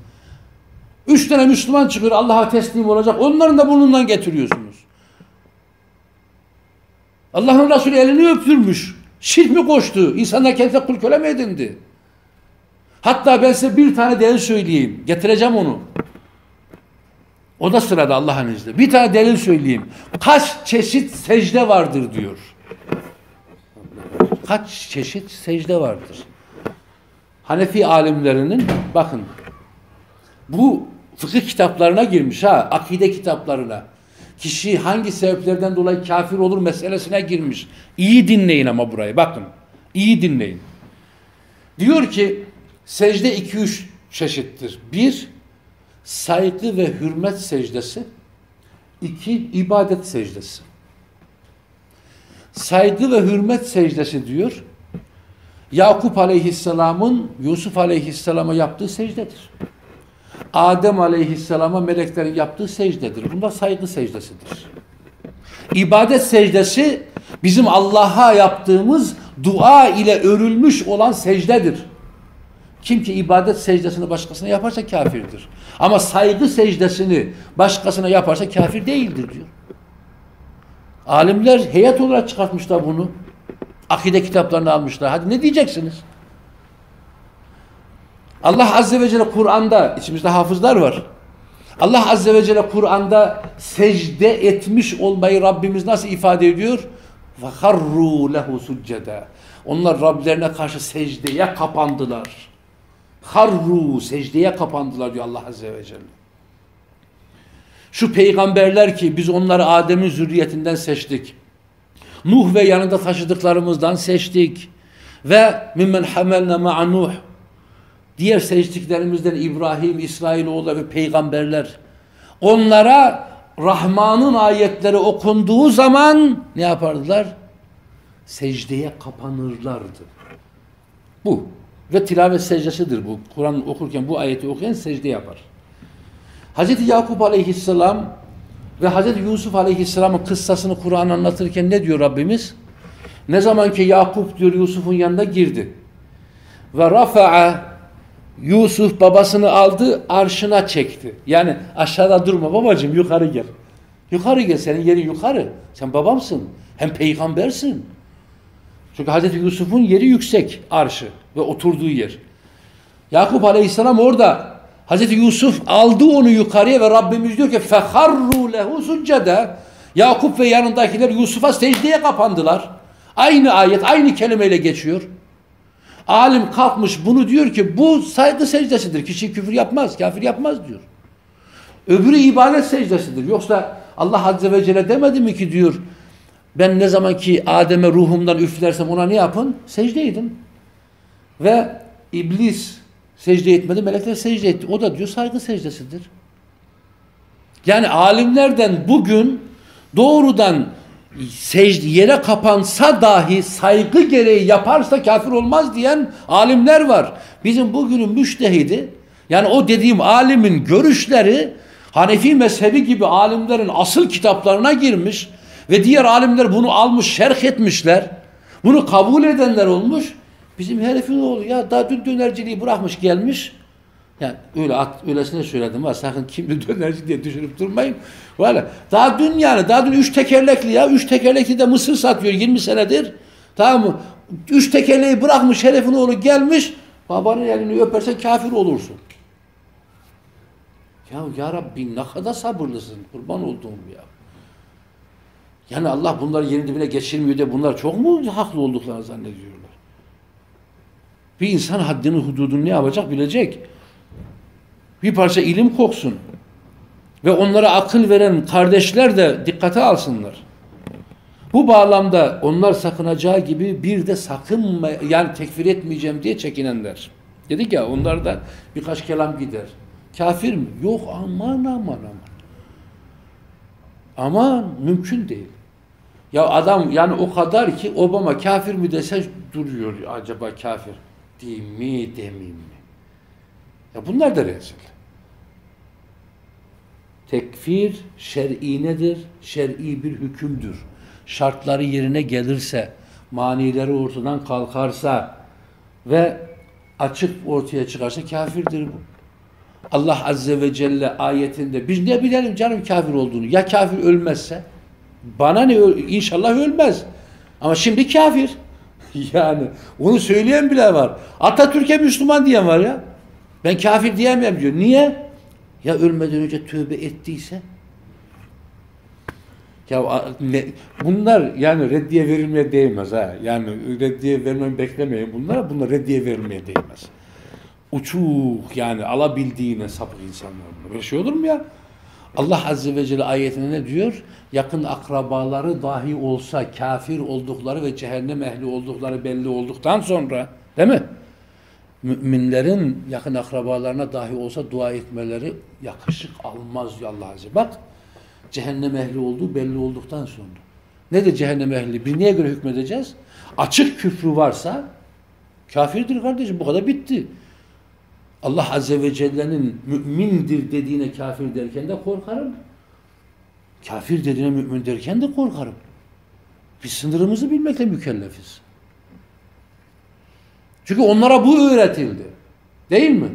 B: Üç tane Müslüman çıkıyor Allah'a teslim olacak. Onların da burnundan getiriyorsunuz. Allah'ın Resulü elini öptürmüş. Şirk mi koştu? İnsanlar kendisine kul köle mi edindi? Hatta ben size bir tane delil söyleyeyim. Getireceğim onu. O da sırada Allah'ın izniyle. Bir tane delil söyleyeyim. Kaç çeşit secde vardır diyor. Kaç çeşit secde vardır. Hanefi alimlerinin bakın bu fıkıh kitaplarına girmiş ha, akide kitaplarına. Kişi hangi sebeplerden dolayı kafir olur meselesine girmiş. İyi dinleyin ama burayı bakın. İyi dinleyin. Diyor ki secde 2-3 çeşittir. Bir, saygı ve hürmet secdesi. iki ibadet secdesi. Saygı ve hürmet secdesi diyor. Yakup aleyhisselamın Yusuf aleyhisselama yaptığı secdedir. Adem aleyhisselama meleklerin yaptığı secdedir. Bunda saygı secdesidir. İbadet secdesi bizim Allah'a yaptığımız dua ile örülmüş olan secdedir. Kim ki ibadet secdesini başkasına yaparsa kafirdir. Ama saygı secdesini başkasına yaparsa kafir değildir diyor. Alimler heyet olarak çıkartmışlar bunu. Akide kitaplarını almışlar. Hadi ne diyeceksiniz? Allah Azze ve Celle Kur'an'da, içimizde hafızlar var. Allah Azze ve Celle Kur'an'da secde etmiş olmayı Rabbimiz nasıl ifade ediyor? وَخَرُّوا لَهُ سُجَّدًا Onlar Rablerine karşı secdeye kapandılar. Harru secdeye kapandılar diyor Allah Azze ve Celle. Şu peygamberler ki biz onları Adem'in zürriyetinden seçtik. Nuh ve yanında taşıdıklarımızdan seçtik. Ve mimmen hamelne ma'a Nuh. Diğer seçtiklerimizden İbrahim, İsrailoğulları ve peygamberler. Onlara Rahman'ın ayetleri okunduğu zaman ne yapardılar? Secdeye kapanırlardı. Bu. Ve tilavet secdesidir bu. Kur'an okurken bu ayeti okuyan secde yapar. Hz. Yakup aleyhisselam ve Hz. Yusuf aleyhisselamın kıssasını Kur'an anlatırken ne diyor Rabbimiz? Ne zaman ki Yakup diyor Yusuf'un yanına girdi. Ve rafa'a Yusuf babasını aldı arşına çekti. Yani aşağıda durma babacığım yukarı gel. Yukarı gel senin yerin yukarı. Sen babamsın. Hem peygambersin. Çünkü Hazreti Yusuf'un yeri yüksek arşı ve oturduğu yer. Yakup Aleyhisselam orada Hazreti Yusuf aldı onu yukarıya ve Rabbimiz diyor ki feharru lehu succede Yakup ve yanındakiler Yusuf'a secdeye kapandılar. Aynı ayet, aynı kelimeyle geçiyor. Alim kalkmış bunu diyor ki bu saygı secdesidir. Kişi küfür yapmaz, kafir yapmaz diyor. Öbürü ibadet secdesidir. Yoksa Allah Azze ve Celle demedi mi ki diyor ben ne zaman ki Adem'e ruhumdan üflersem ona ne yapın? Secde edin. Ve iblis secde etmedi, melekler secde etti. O da diyor saygı secdesidir. Yani alimlerden bugün doğrudan secde yere kapansa dahi saygı gereği yaparsa kafir olmaz diyen alimler var. Bizim bugünün müştehidi yani o dediğim alimin görüşleri Hanefi mezhebi gibi alimlerin asıl kitaplarına girmiş ve diğer alimler bunu almış, şerh etmişler. Bunu kabul edenler olmuş. Bizim herifin oğlu ya daha dün dönerciliği bırakmış gelmiş. Yani öyle öylesine söyledim var. Sakın kimli dönerci diye düşünüp durmayın. Böyle. Daha dün yani daha dün üç tekerlekli ya. Üç tekerlekli de mısır satıyor 20 senedir. Tamam mı? Üç tekerleği bırakmış herifin oğlu gelmiş. Babanın elini öpersen kafir olursun. Ya ya Rabbi ne kadar sabırlısın. Kurban olduğum ya. Yani Allah bunları yerin dibine geçirmiyor de bunlar çok mu haklı olduklarını zannediyorlar? Bir insan haddini hududunu ne yapacak bilecek. Bir parça ilim koksun. Ve onlara akıl veren kardeşler de dikkate alsınlar. Bu bağlamda onlar sakınacağı gibi bir de sakınma yani tekfir etmeyeceğim diye çekinenler. Dedik ya onlarda birkaç kelam gider. Kafir mi? Yok aman aman aman. Aman mümkün değil. Ya adam yani o kadar ki Obama kafir mi dese duruyor acaba kafir. Değil mi demeyeyim mi? Ya bunlar da rezil. Tekfir şer'i nedir? Şer'i bir hükümdür. Şartları yerine gelirse, manileri ortadan kalkarsa ve açık ortaya çıkarsa kafirdir bu. Allah Azze ve Celle ayetinde biz ne bilelim canım kafir olduğunu. Ya kafir ölmezse? Bana ne inşallah ölmez. Ama şimdi kafir. yani onu söyleyen bile var. Atatürk'e Müslüman diyen var ya. Ben kafir diyemem diyor. Niye? Ya ölmeden önce tövbe ettiyse? Ya ne, bunlar yani reddiye verilmeye değmez ha. Yani reddiye vermemi beklemeyin bunlara. Bunlar reddiye verilmeye değmez. Uçuk yani alabildiğine sapık insanlar. Böyle şey olur mu ya? Allah Azze ve Celle ayetinde ne diyor? Yakın akrabaları dahi olsa kafir oldukları ve cehennem ehli oldukları belli olduktan sonra değil mi? Müminlerin yakın akrabalarına dahi olsa dua etmeleri yakışık almaz diyor Allah Azze. Bak cehennem ehli olduğu belli olduktan sonra. Ne de cehennem ehli? Bir neye göre hükmedeceğiz? Açık küfrü varsa kafirdir kardeşim. Bu kadar bitti. Allah Azze ve Celle'nin mümindir dediğine kafir derken de korkarım. Kafir dediğine mümin derken de korkarım. Biz sınırımızı bilmekle mükellefiz. Çünkü onlara bu öğretildi. Değil mi?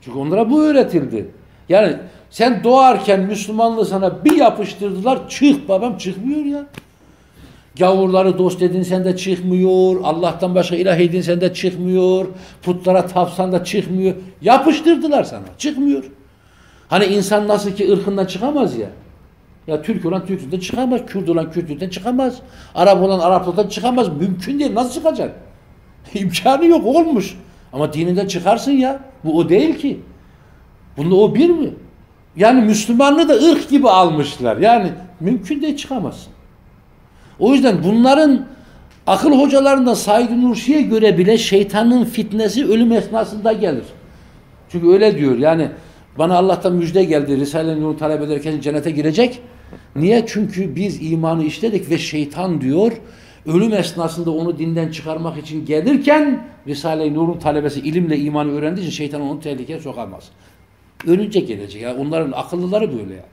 B: Çünkü onlara bu öğretildi. Yani sen doğarken Müslümanlığı sana bir yapıştırdılar. Çık babam çıkmıyor ya. Gavurları dost edin sen de çıkmıyor. Allah'tan başka ilah edin sen de çıkmıyor. Putlara tapsan da çıkmıyor. Yapıştırdılar sana. Çıkmıyor. Hani insan nasıl ki ırkından çıkamaz ya. Ya Türk olan Türk'ten çıkamaz. Kürt olan Kürt'ten çıkamaz. Arap olan Arap'tan çıkamaz. Mümkün değil. Nasıl çıkacak? İmkanı yok. Olmuş. Ama dininden çıkarsın ya. Bu o değil ki. Bunda o bir mi? Yani Müslümanlığı da ırk gibi almışlar. Yani mümkün değil çıkamazsın. O yüzden bunların akıl hocalarından Said Nursi'ye göre bile şeytanın fitnesi ölüm esnasında gelir. Çünkü öyle diyor yani bana Allah'tan müjde geldi Risale-i Nur talep ederken cennete girecek. Niye? Çünkü biz imanı işledik ve şeytan diyor ölüm esnasında onu dinden çıkarmak için gelirken Risale-i Nur'un talebesi ilimle imanı öğrendiği için şeytan onu tehlikeye sokamaz. Ölünce gelecek. Yani onların akıllıları böyle ya.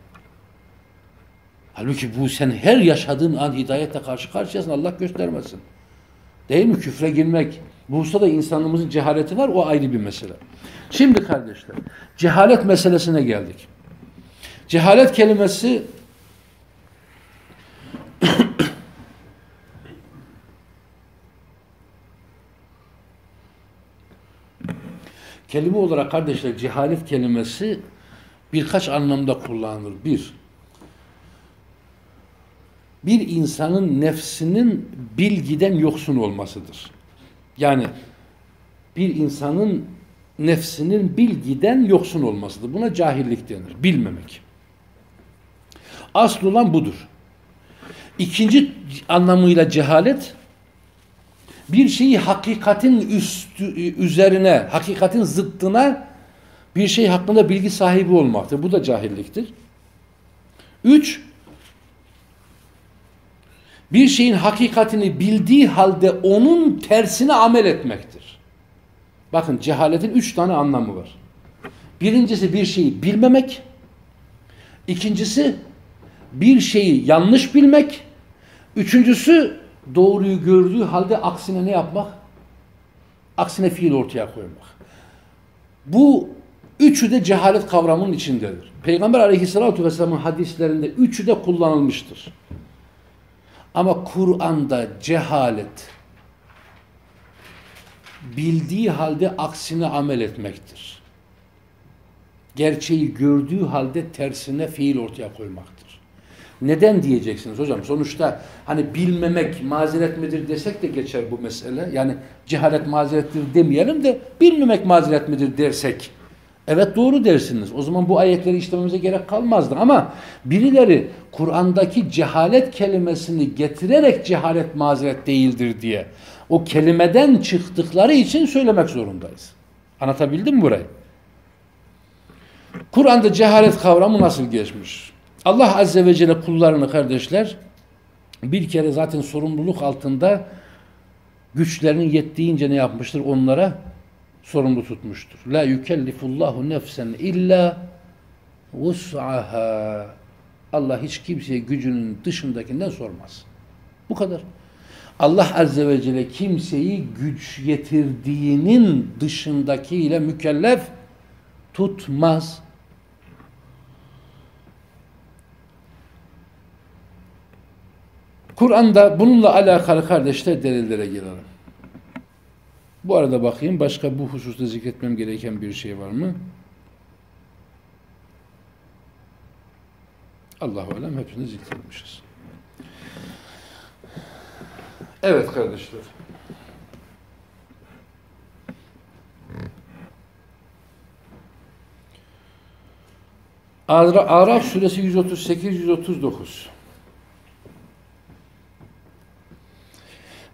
B: Halbuki bu sen her yaşadığın an hidayetle karşı karşıyasın. Allah göstermesin. Değil mi? Küfre girmek. Bu hususta da insanlığımızın cehaleti var. O ayrı bir mesele. Şimdi kardeşler, cehalet meselesine geldik. Cehalet kelimesi kelime olarak kardeşler cehalet kelimesi birkaç anlamda kullanılır. Bir, bir insanın nefsinin bilgiden yoksun olmasıdır. Yani bir insanın nefsinin bilgiden yoksun olmasıdır. Buna cahillik denir. Bilmemek. Asıl olan budur. İkinci anlamıyla cehalet bir şeyi hakikatin üstü, üzerine, hakikatin zıttına bir şey hakkında bilgi sahibi olmaktır. Bu da cahilliktir. Üç, bir şeyin hakikatini bildiği halde onun tersine amel etmektir. Bakın cehaletin üç tane anlamı var. Birincisi bir şeyi bilmemek. İkincisi bir şeyi yanlış bilmek. Üçüncüsü doğruyu gördüğü halde aksine ne yapmak? Aksine fiil ortaya koymak. Bu üçü de cehalet kavramının içindedir. Peygamber aleyhissalatü vesselamın hadislerinde üçü de kullanılmıştır. Ama Kur'an'da cehalet bildiği halde aksine amel etmektir. Gerçeği gördüğü halde tersine fiil ortaya koymaktır. Neden diyeceksiniz hocam? Sonuçta hani bilmemek mazeret midir desek de geçer bu mesele. Yani cehalet mazerettir demeyelim de bilmemek mazeret midir dersek. Evet doğru dersiniz. O zaman bu ayetleri işlememize gerek kalmazdı. Ama birileri Kur'an'daki cehalet kelimesini getirerek cehalet mazeret değildir diye o kelimeden çıktıkları için söylemek zorundayız. Anlatabildim mi burayı? Kur'an'da cehalet kavramı nasıl geçmiş? Allah Azze ve Celle kullarını kardeşler bir kere zaten sorumluluk altında güçlerinin yettiğince ne yapmıştır? Onlara sorumlu tutmuştur. La yükellifullahu nefsen illa vus'aha. Allah hiç kimseye gücünün dışındakinden sormaz. Bu kadar. Allah Azze ve Celle kimseyi güç yetirdiğinin dışındakiyle mükellef tutmaz. Kur'an'da bununla alakalı kardeşler delillere gelelim. Bu arada bakayım başka bu hususta zikretmem gereken bir şey var mı? Allahu alem hepsini zikretmişiz. Evet kardeşler. Araf suresi 138-139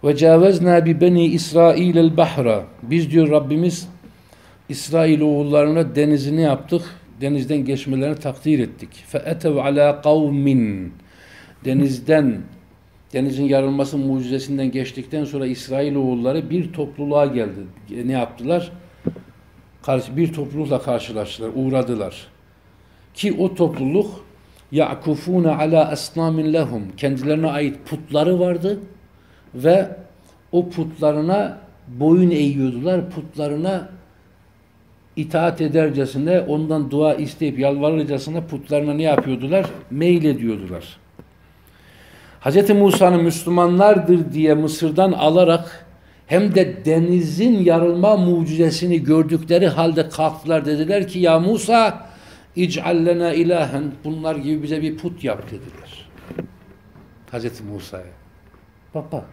B: Ve cavezna bi beni İsrail'el bahra. Biz diyor Rabbimiz İsrail oğullarına denizini yaptık. Denizden geçmelerini takdir ettik. Fe etev ala kavmin. Denizden denizin yarılması mucizesinden geçtikten sonra İsrail oğulları bir topluluğa geldi. Ne yaptılar? Bir toplulukla karşılaştılar, uğradılar. Ki o topluluk yakufuna ala asnamin lehum. Kendilerine ait putları vardı ve o putlarına boyun eğiyordular. Putlarına itaat edercesine, ondan dua isteyip yalvarırcasına putlarına ne yapıyordular? Meyil ediyordular. Hz. Musa'nın Müslümanlardır diye Mısır'dan alarak hem de denizin yarılma mucizesini gördükleri halde kalktılar dediler ki ya Musa ic'allena ilahen bunlar gibi bize bir put yap dediler. Hz. Musa'ya. Bak bak.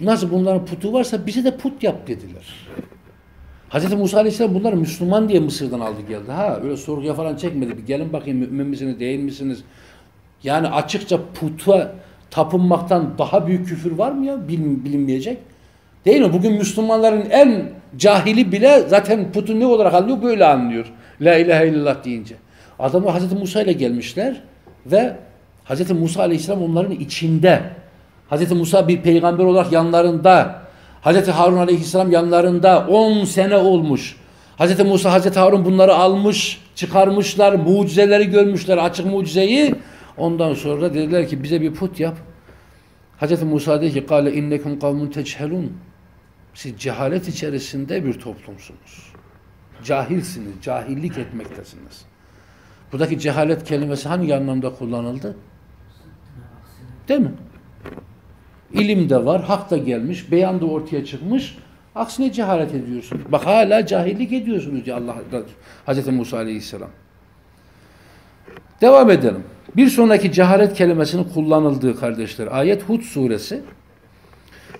B: Nasıl bunların putu varsa bize de put yap dediler. Hz. Musa Aleyhisselam bunları Müslüman diye Mısır'dan aldı geldi. Ha öyle sorguya falan çekmedi. Bir gelin bakayım mümin misiniz değil misiniz? Yani açıkça puta tapınmaktan daha büyük küfür var mı ya? Bilin, bilinmeyecek. Değil mi? Bugün Müslümanların en cahili bile zaten putu ne olarak anlıyor? Böyle anlıyor. La ilahe illallah deyince. Adamlar Hz. Musa ile gelmişler ve Hz. Musa Aleyhisselam onların içinde. Hz. Musa bir peygamber olarak yanlarında. Hz. Harun Aleyhisselam yanlarında 10 sene olmuş. Hz. Musa, Hz. Harun bunları almış, çıkarmışlar, mucizeleri görmüşler, açık mucizeyi. Ondan sonra dediler ki bize bir put yap. Hz. Musa dedi ki kâle innekum kavmun teçhelun. Siz cehalet içerisinde bir toplumsunuz. Cahilsiniz, cahillik etmektesiniz. Buradaki cehalet kelimesi hangi anlamda kullanıldı? Değil mi? İlim de var, hak da gelmiş, beyan da ortaya çıkmış. Aksine cehalet ediyorsunuz. Bak hala cahillik ediyorsunuz diye Allah Hz. Musa Aleyhisselam. Devam edelim. Bir sonraki cehalet kelimesinin kullanıldığı kardeşler. Ayet Hud suresi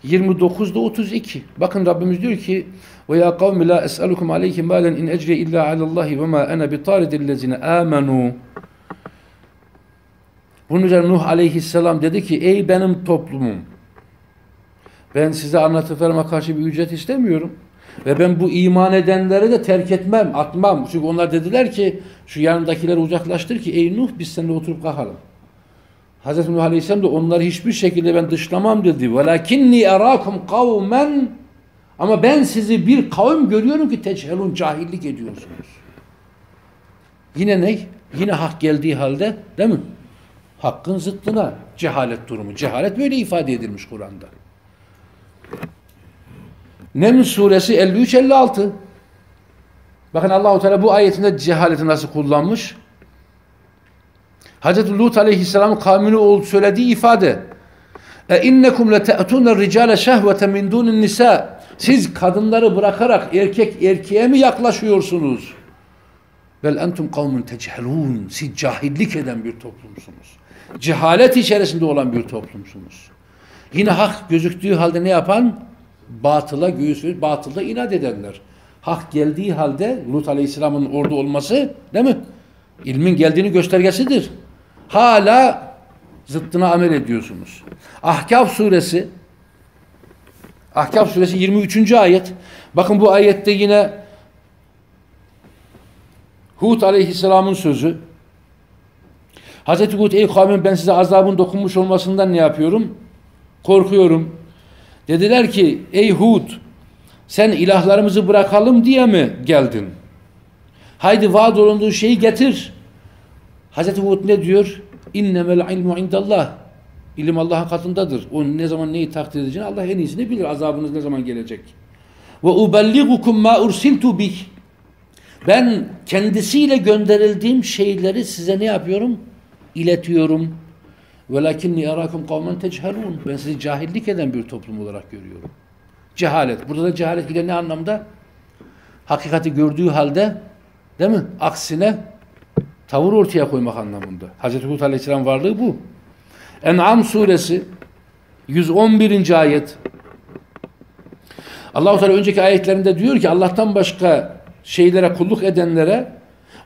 B: 29'da 32. Bakın Rabbimiz diyor ki ve ya kavmi la es'alukum aleyhi malen in ecri illa alallahi ve ma ana bitaridillezine amenu bunun üzerine Nuh aleyhisselam dedi ki ey benim toplumum ben size anlattıklarıma karşı bir ücret istemiyorum. Ve ben bu iman edenleri de terk etmem, atmam. Çünkü onlar dediler ki şu yanındakileri uzaklaştır ki ey Nuh biz seninle oturup kalkalım. Hz. Nuh Aleyhisselam da onları hiçbir şekilde ben dışlamam dedi. وَلَكِنِّي اَرَاكُمْ قَوْمًا Ama ben sizi bir kavim görüyorum ki teçhelun cahillik ediyorsunuz. Yine ne? Yine hak geldiği halde değil mi? Hakkın zıttına cehalet durumu. Cehalet böyle ifade edilmiş Kur'an'da. Neml suresi 53-56. Bakın Allahu Teala bu ayetinde cehaleti nasıl kullanmış? Hazreti Lut aleyhisselamın kavmini söylediği ifade. E innekum lete'tun ricale şehvete min dunin nisa Siz kadınları bırakarak erkek erkeğe mi yaklaşıyorsunuz? Vel entum kavmun techehelun. Siz cahillik eden bir toplumsunuz. Cehalet içerisinde olan bir toplumsunuz. Yine hak gözüktüğü halde ne yapan? Batıla göğüs verir, batılda inat edenler. Hak geldiği halde Lut Aleyhisselam'ın orada olması değil mi? İlmin geldiğini göstergesidir. Hala zıttına amel ediyorsunuz. Ahkaf suresi Ahkaf suresi 23. ayet. Bakın bu ayette yine Hud aleyhisselamın sözü. Hazreti Hud ey kavmin ben size azabın dokunmuş olmasından ne yapıyorum? Korkuyorum. Dediler ki ey Hud sen ilahlarımızı bırakalım diye mi geldin? Haydi vaat olunduğu şeyi getir. Hazreti Hud ne diyor? İnnemel ilmu indallah. İlim Allah'ın katındadır. O ne zaman neyi takdir edeceğini Allah en iyisini bilir. Azabınız ne zaman gelecek. Ve ubelligukum ma ursiltu bih. Ben kendisiyle gönderildiğim şeyleri size ne yapıyorum? İletiyorum. Velakinni erakum kavmen techehelun. Ben sizi cahillik eden bir toplum olarak görüyorum. Cehalet. Burada da cehalet ile ne anlamda? Hakikati gördüğü halde değil mi? Aksine tavır ortaya koymak anlamında. Hazreti Hud Aleyhisselam varlığı bu. En'am suresi 111. ayet Allah-u Teala önceki ayetlerinde diyor ki Allah'tan başka şeylere kulluk edenlere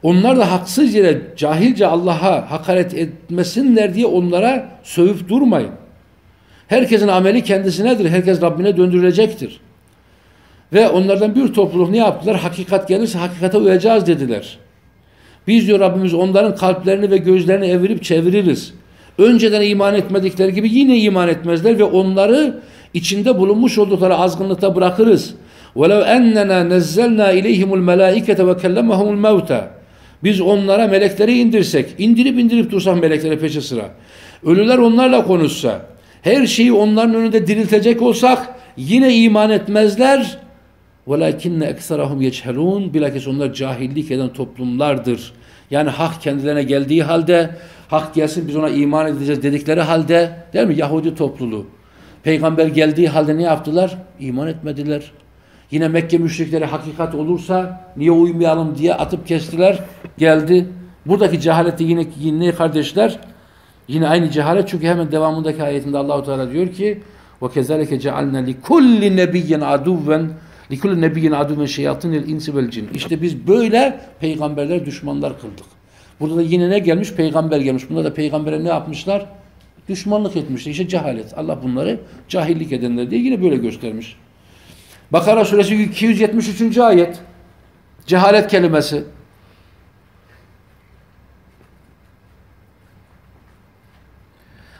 B: onlar da haksız yere cahilce Allah'a hakaret etmesinler diye onlara sövüp durmayın. Herkesin ameli kendisinedir. Herkes Rabbine döndürülecektir. Ve onlardan bir topluluk ne yaptılar? Hakikat gelirse hakikate uyacağız dediler. Biz diyor Rabbimiz onların kalplerini ve gözlerini evirip çeviririz. Önceden iman etmedikleri gibi yine iman etmezler ve onları içinde bulunmuş oldukları azgınlıkta bırakırız. وَلَوْ اَنَّنَا نَزَّلْنَا اِلَيْهِمُ الْمَلَائِكَةَ وَكَلَّمَهُمُ الْمَوْتَى Biz onlara melekleri indirsek, indirip indirip dursak melekleri peşi sıra. Ölüler onlarla konuşsa, her şeyi onların önünde diriltecek olsak yine iman etmezler. وَلَكِنَّ اَكْسَرَهُمْ يَجْهَلُونَ Bilakis onlar cahillik eden toplumlardır. Yani hak kendilerine geldiği halde, hak gelsin biz ona iman edeceğiz dedikleri halde, değil mi? Yahudi topluluğu. Peygamber geldiği halde ne yaptılar? İman etmediler. Yine Mekke müşrikleri hakikat olursa niye uymayalım diye atıp kestiler. Geldi. Buradaki cehaleti yine, yine kardeşler yine aynı cehalet çünkü hemen devamındaki ayetinde Allahu Teala diyor ki ve kezalike cealna li kulli nebiyyin aduven li kulli nebiyyin aduven şeyatinil insi vel cin. İşte biz böyle peygamberler düşmanlar kıldık. Burada da yine ne gelmiş? Peygamber gelmiş. Bunda da peygambere ne yapmışlar? Düşmanlık etmişler. İşte cehalet. Allah bunları cahillik edenler diye yine böyle göstermiş. Bakara suresi 273. ayet. Cehalet kelimesi.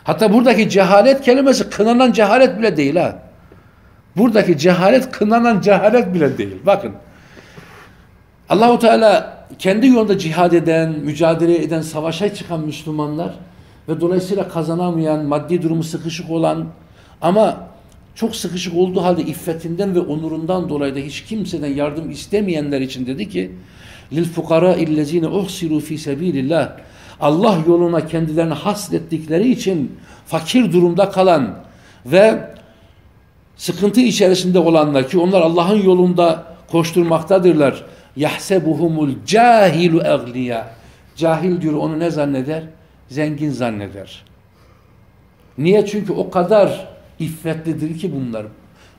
B: Hatta buradaki cehalet kelimesi kınanan cehalet bile değil ha. Buradaki cehalet kınanan cehalet bile değil. Bakın. Allahu Teala kendi yolunda cihad eden, mücadele eden, savaşa çıkan Müslümanlar ve dolayısıyla kazanamayan, maddi durumu sıkışık olan ama çok sıkışık olduğu halde iffetinden ve onurundan dolayı da hiç kimseden yardım istemeyenler için dedi ki lil fukara illezine uhsiru fi sabilillah Allah yoluna kendilerini hasrettikleri için fakir durumda kalan ve sıkıntı içerisinde olanlar ki onlar Allah'ın yolunda koşturmaktadırlar. Yahsebuhumul cahilu egliya. Cahil diyor onu ne zanneder? Zengin zanneder. Niye? Çünkü o kadar iffetlidir ki bunlar.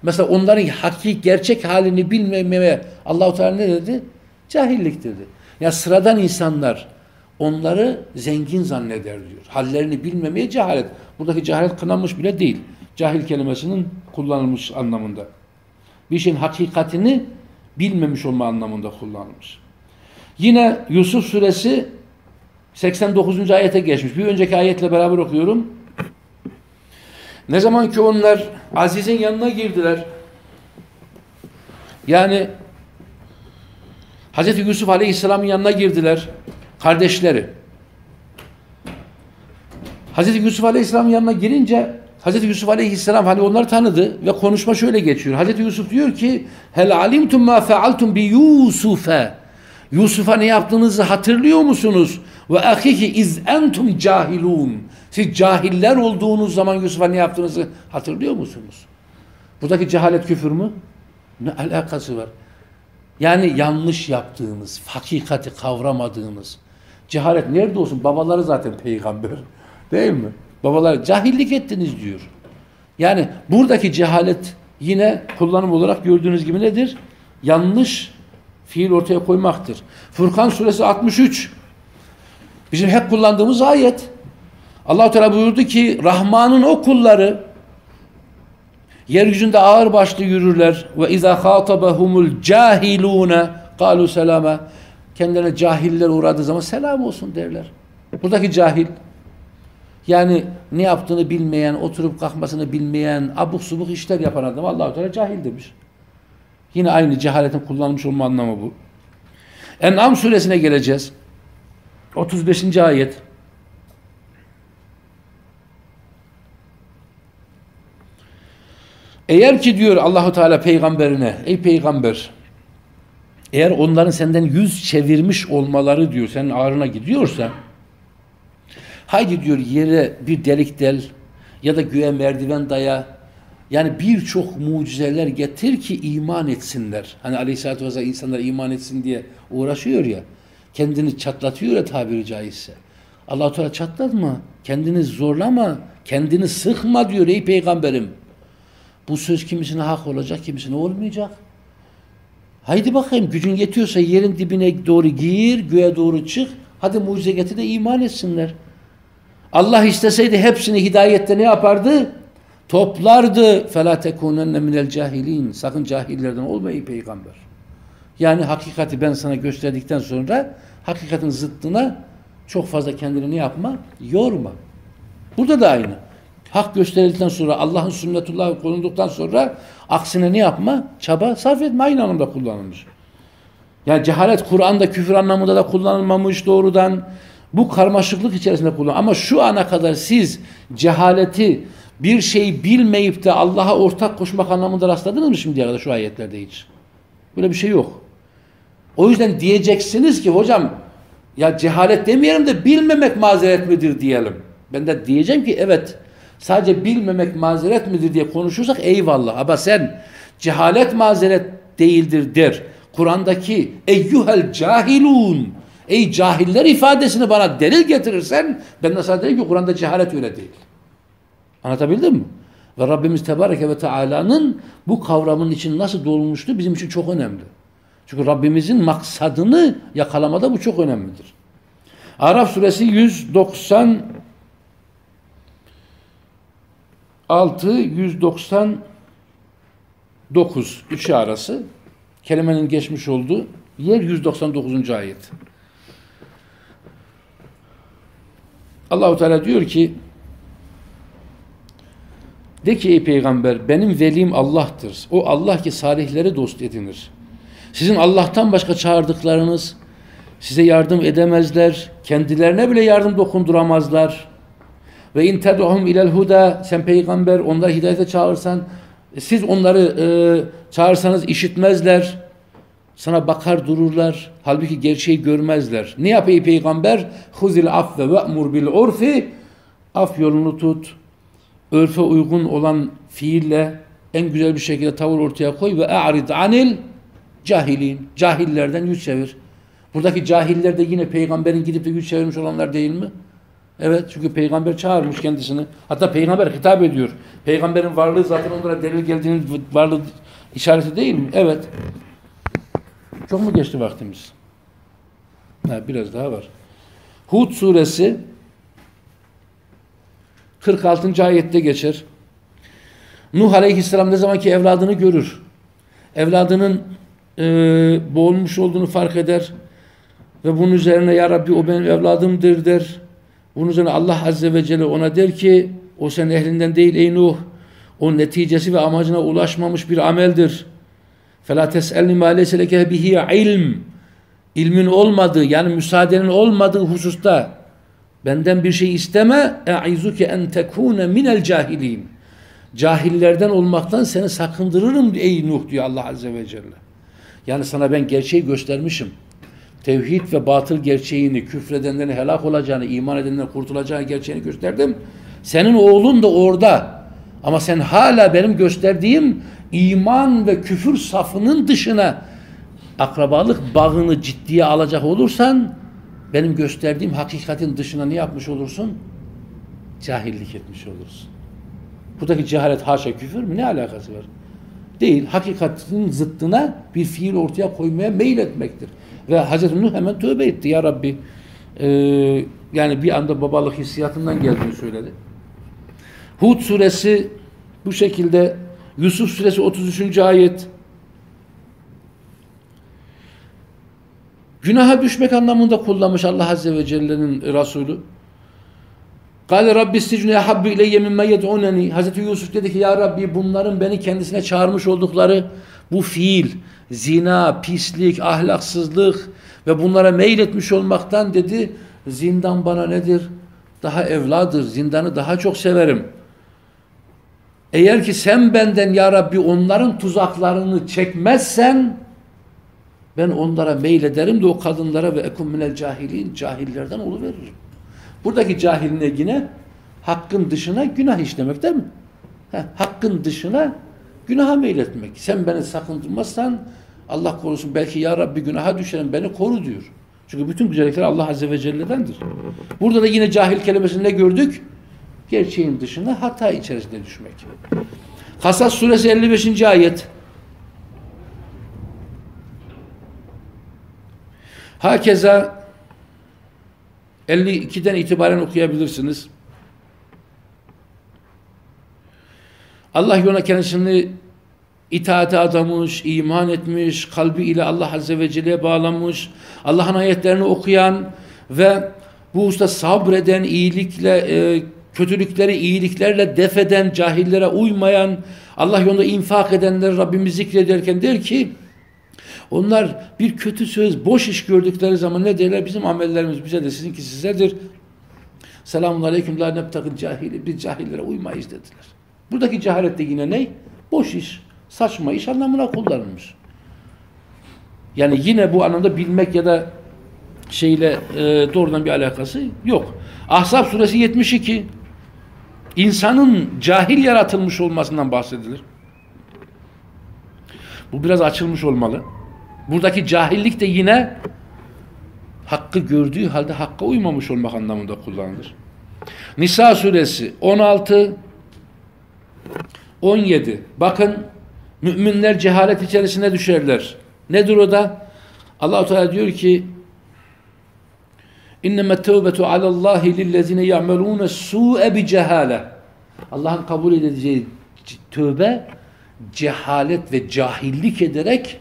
B: Mesela onların hakik gerçek halini bilmemeye Allahu Teala ne dedi? Cahillik dedi. Ya sıradan insanlar onları zengin zanneder diyor. Hallerini bilmemeye cehalet. Buradaki cehalet kınanmış bile değil. Cahil kelimesinin kullanılmış anlamında. Bir şeyin hakikatini bilmemiş olma anlamında kullanılmış. Yine Yusuf suresi 89. ayete geçmiş. Bir önceki ayetle beraber okuyorum. Ne zaman ki onlar Aziz'in yanına girdiler. Yani Hz. Yusuf Aleyhisselam'ın yanına girdiler. Kardeşleri. Hz. Yusuf Aleyhisselam'ın yanına girince Hz. Yusuf Aleyhisselam hani onları tanıdı ve konuşma şöyle geçiyor. Hz. Yusuf diyor ki Hel alimtum ma fealtum bi Yusuf'a Yusuf'a ne yaptığınızı hatırlıyor musunuz? Ve ahihi iz entum cahilun. Siz cahiller olduğunuz zaman Yusuf'a ne yaptığınızı hatırlıyor musunuz? Buradaki cehalet küfür mü? Ne alakası var? Yani yanlış yaptığınız, hakikati kavramadığınız. Cehalet nerede olsun? Babaları zaten peygamber. Değil mi? Babalar cahillik ettiniz diyor. Yani buradaki cehalet yine kullanım olarak gördüğünüz gibi nedir? Yanlış fiil ortaya koymaktır. Furkan suresi 63. Bizim hep kullandığımız ayet. allah Teala buyurdu ki Rahman'ın o kulları yeryüzünde ağır başlı yürürler ve izâ khâtabahumul cahilûne kâlu selâme kendilerine cahiller uğradığı zaman selam olsun derler. Buradaki cahil yani ne yaptığını bilmeyen, oturup kalkmasını bilmeyen, abuk subuk işler yapan adam Allah-u Teala cahil demiş. Yine aynı cehaletin kullanılmış olma anlamı bu. En'am suresine geleceğiz. 35. ayet. Eğer ki diyor Allahu Teala peygamberine, ey peygamber, eğer onların senden yüz çevirmiş olmaları diyor, senin ağrına gidiyorsa, haydi diyor yere bir delik del ya da göğe merdiven daya, yani birçok mucizeler getir ki iman etsinler. Hani Aleyhisselatü Vesselam insanlar iman etsin diye uğraşıyor ya, kendini çatlatıyor ya tabiri caizse. Allah-u Teala çatlatma, kendini zorlama, kendini sıkma diyor ey peygamberim. Bu söz kimisine hak olacak, kimisine olmayacak. Haydi bakayım gücün yetiyorsa yerin dibine doğru gir, göğe doğru çık. Hadi mucize getir de iman etsinler. Allah isteseydi hepsini hidayette ne yapardı? Toplardı. فَلَا تَكُونَنَّ مِنَ الْجَاهِلِينَ Sakın cahillerden olma ey peygamber. Yani hakikati ben sana gösterdikten sonra hakikatin zıttına çok fazla kendini yapma? Yorma. Burada da aynı. Hak gösterildikten sonra Allah'ın sünnetullahı konunduktan sonra aksine ne yapma? Çaba sarf etme. Aynı anlamda kullanılmış. Yani cehalet Kur'an'da küfür anlamında da kullanılmamış doğrudan. Bu karmaşıklık içerisinde kullan. Ama şu ana kadar siz cehaleti bir şey bilmeyip de Allah'a ortak koşmak anlamında rastladınız mı şimdiye kadar şu ayetlerde hiç? Böyle bir şey yok. O yüzden diyeceksiniz ki hocam ya cehalet demeyelim de bilmemek mazeret midir diyelim. Ben de diyeceğim ki evet sadece bilmemek mazeret midir diye konuşursak eyvallah. Ama sen cehalet mazeret değildir der. Kur'an'daki eyyuhel cahilun ey cahiller ifadesini bana delil getirirsen ben de sana derim ki Kur'an'da cehalet öyle değil. Anlatabildim mi? Ve Rabbimiz Tebareke ve Teala'nın bu kavramın için nasıl dolmuştu bizim için çok önemli. Çünkü Rabbimizin maksadını yakalamada bu çok önemlidir. Araf suresi 190 6 199 üçü arası kelimenin geçmiş olduğu yer 199. ayet. Allahu Teala diyor ki de ki ey peygamber benim velim Allah'tır. O Allah ki salihleri dost edinir. Sizin Allah'tan başka çağırdıklarınız size yardım edemezler. Kendilerine bile yardım dokunduramazlar. Ve in ted'uhum ilel huda sen peygamber onları hidayete çağırsan siz onları e, çağırsanız işitmezler. Sana bakar dururlar. Halbuki gerçeği görmezler. Ne yapayım peygamber? Huzil afve ve emur bil urfi. Af yolunu tut. Örfe uygun olan fiille en güzel bir şekilde tavır ortaya koy ve a'rid anil cahilin. Cahillerden yüz çevir. Buradaki cahiller de yine peygamberin gidip de yüz çevirmiş olanlar değil mi? Evet çünkü peygamber çağırmış kendisini. Hatta peygamber hitap ediyor. Peygamberin varlığı zaten onlara delil geldiğinin varlığı işareti değil mi? Evet. Çok mu geçti vaktimiz? Ha, biraz daha var. Hud suresi 46. ayette geçer. Nuh aleyhisselam ne zaman ki evladını görür. Evladının e, boğulmuş olduğunu fark eder. Ve bunun üzerine ya Rabbi o benim evladımdır der. Bunun üzerine Allah Azze ve Celle ona der ki o senin ehlinden değil ey Nuh. O neticesi ve amacına ulaşmamış bir ameldir. فَلَا تَسْأَلْنِ مَا لَيْسَ لَكَ بِهِ ilm ilmin olmadığı yani müsaadenin olmadığı hususta benden bir şey isteme اَعِزُكَ en tekune minel cahilin cahillerden olmaktan seni sakındırırım ey Nuh diyor Allah Azze ve Celle. Yani sana ben gerçeği göstermişim. Tevhid ve batıl gerçeğini, küfredenlerin helak olacağını, iman edenlerin kurtulacağını gerçeğini gösterdim. Senin oğlun da orada. Ama sen hala benim gösterdiğim iman ve küfür safının dışına akrabalık bağını ciddiye alacak olursan benim gösterdiğim hakikatin dışına ne yapmış olursun? Cahillik etmiş olursun. Buradaki cehalet haşa küfür mü? Ne alakası var? Değil. Hakikatin zıttına bir fiil ortaya koymaya meyil etmektir. Ve Hazreti Nuh hemen tövbe etti. Ya Rabbi e, yani bir anda babalık hissiyatından geldiğini söyledi. Hud suresi bu şekilde Yusuf suresi 33. ayet Günaha düşmek anlamında kullanmış Allah Azze ve Celle'nin Resulü. Kale Rabbi sicnu yahabbu ileyye mimme yed'uneni. Hazreti Yusuf dedi ki ya Rabbi bunların beni kendisine çağırmış oldukları bu fiil, zina, pislik, ahlaksızlık ve bunlara meyletmiş olmaktan dedi zindan bana nedir? Daha evladır. Zindanı daha çok severim. Eğer ki sen benden ya Rabbi onların tuzaklarını çekmezsen ben onlara meylederim de o kadınlara ve ekum minel cahilin cahillerden oluveririm. Buradaki cahiline yine hakkın dışına günah işlemek değil mi? Heh, hakkın dışına günaha meyletmek. Sen beni sakındırmazsan Allah korusun belki ya Rabbi günaha düşerim beni koru diyor. Çünkü bütün güzellikler Allah Azze ve Celle'dendir. Burada da yine cahil kelimesini ne gördük? Gerçeğin dışına hata içerisinde düşmek. Kasas suresi 55. ayet. Hakeza 52'den itibaren okuyabilirsiniz. Allah yoluna kendisini itaate adamış, iman etmiş, kalbi ile Allah Azze ve Celle'ye bağlanmış, Allah'ın ayetlerini okuyan ve bu usta sabreden, iyilikle, e, kötülükleri iyiliklerle defeden, cahillere uymayan, Allah yolunda infak edenler Rabbimiz zikrederken der ki, onlar bir kötü söz, boş iş gördükleri zaman ne derler? Bizim amellerimiz bize de sizinki sizlerdir. Selamun aleyküm la nebtakın cahili. Biz cahillere uymayız dediler. Buradaki cehalet de yine ne? Boş iş, saçma iş anlamına kullanılmış. Yani yine bu anlamda bilmek ya da şeyle e, doğrudan bir alakası yok. Ahzab suresi 72 insanın cahil yaratılmış olmasından bahsedilir. Bu biraz açılmış olmalı. Buradaki cahillik de yine hakkı gördüğü halde hakka uymamış olmak anlamında kullanılır. Nisa suresi 16 17 bakın müminler cehalet içerisine düşerler. Nedir o da? allah Teala diyor ki İnneme tevbetu alallahi lillezine ya'melune su'e bi cehale. Allah'ın kabul edeceği tövbe cehalet ve cahillik ederek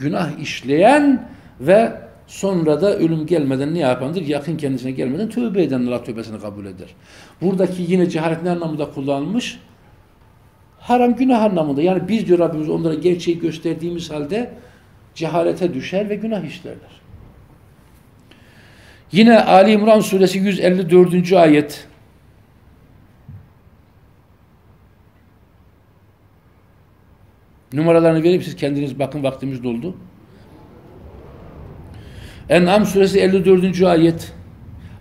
B: günah işleyen ve sonra da ölüm gelmeden ne yapandır? Yakın kendisine gelmeden tövbe eden Allah tövbesini kabul eder. Buradaki yine cehalet ne anlamında kullanılmış? Haram günah anlamında. Yani biz diyor Rabbimiz onlara gerçeği gösterdiğimiz halde cehalete düşer ve günah işlerler. Yine Ali İmran suresi 154. ayet Numaralarını vereyim siz kendiniz bakın vaktimiz doldu. En'am suresi 54. ayet.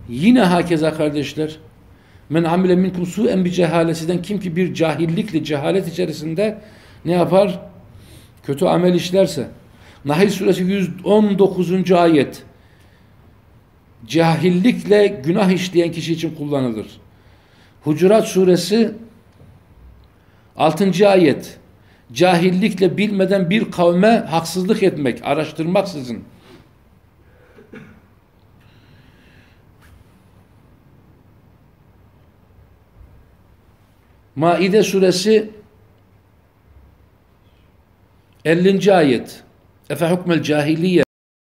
B: Yine hakeza kardeşler. Men amile minkum su'en bi cehalesinden kim ki bir cahillikle cehalet içerisinde ne yapar? Kötü amel işlerse. Nahil suresi 119. ayet. Cahillikle günah işleyen kişi için kullanılır. Hucurat suresi 6. ayet cahillikle bilmeden bir kavme haksızlık etmek, araştırmaksızın. Maide suresi 50. ayet. Efe hukmel cahiliye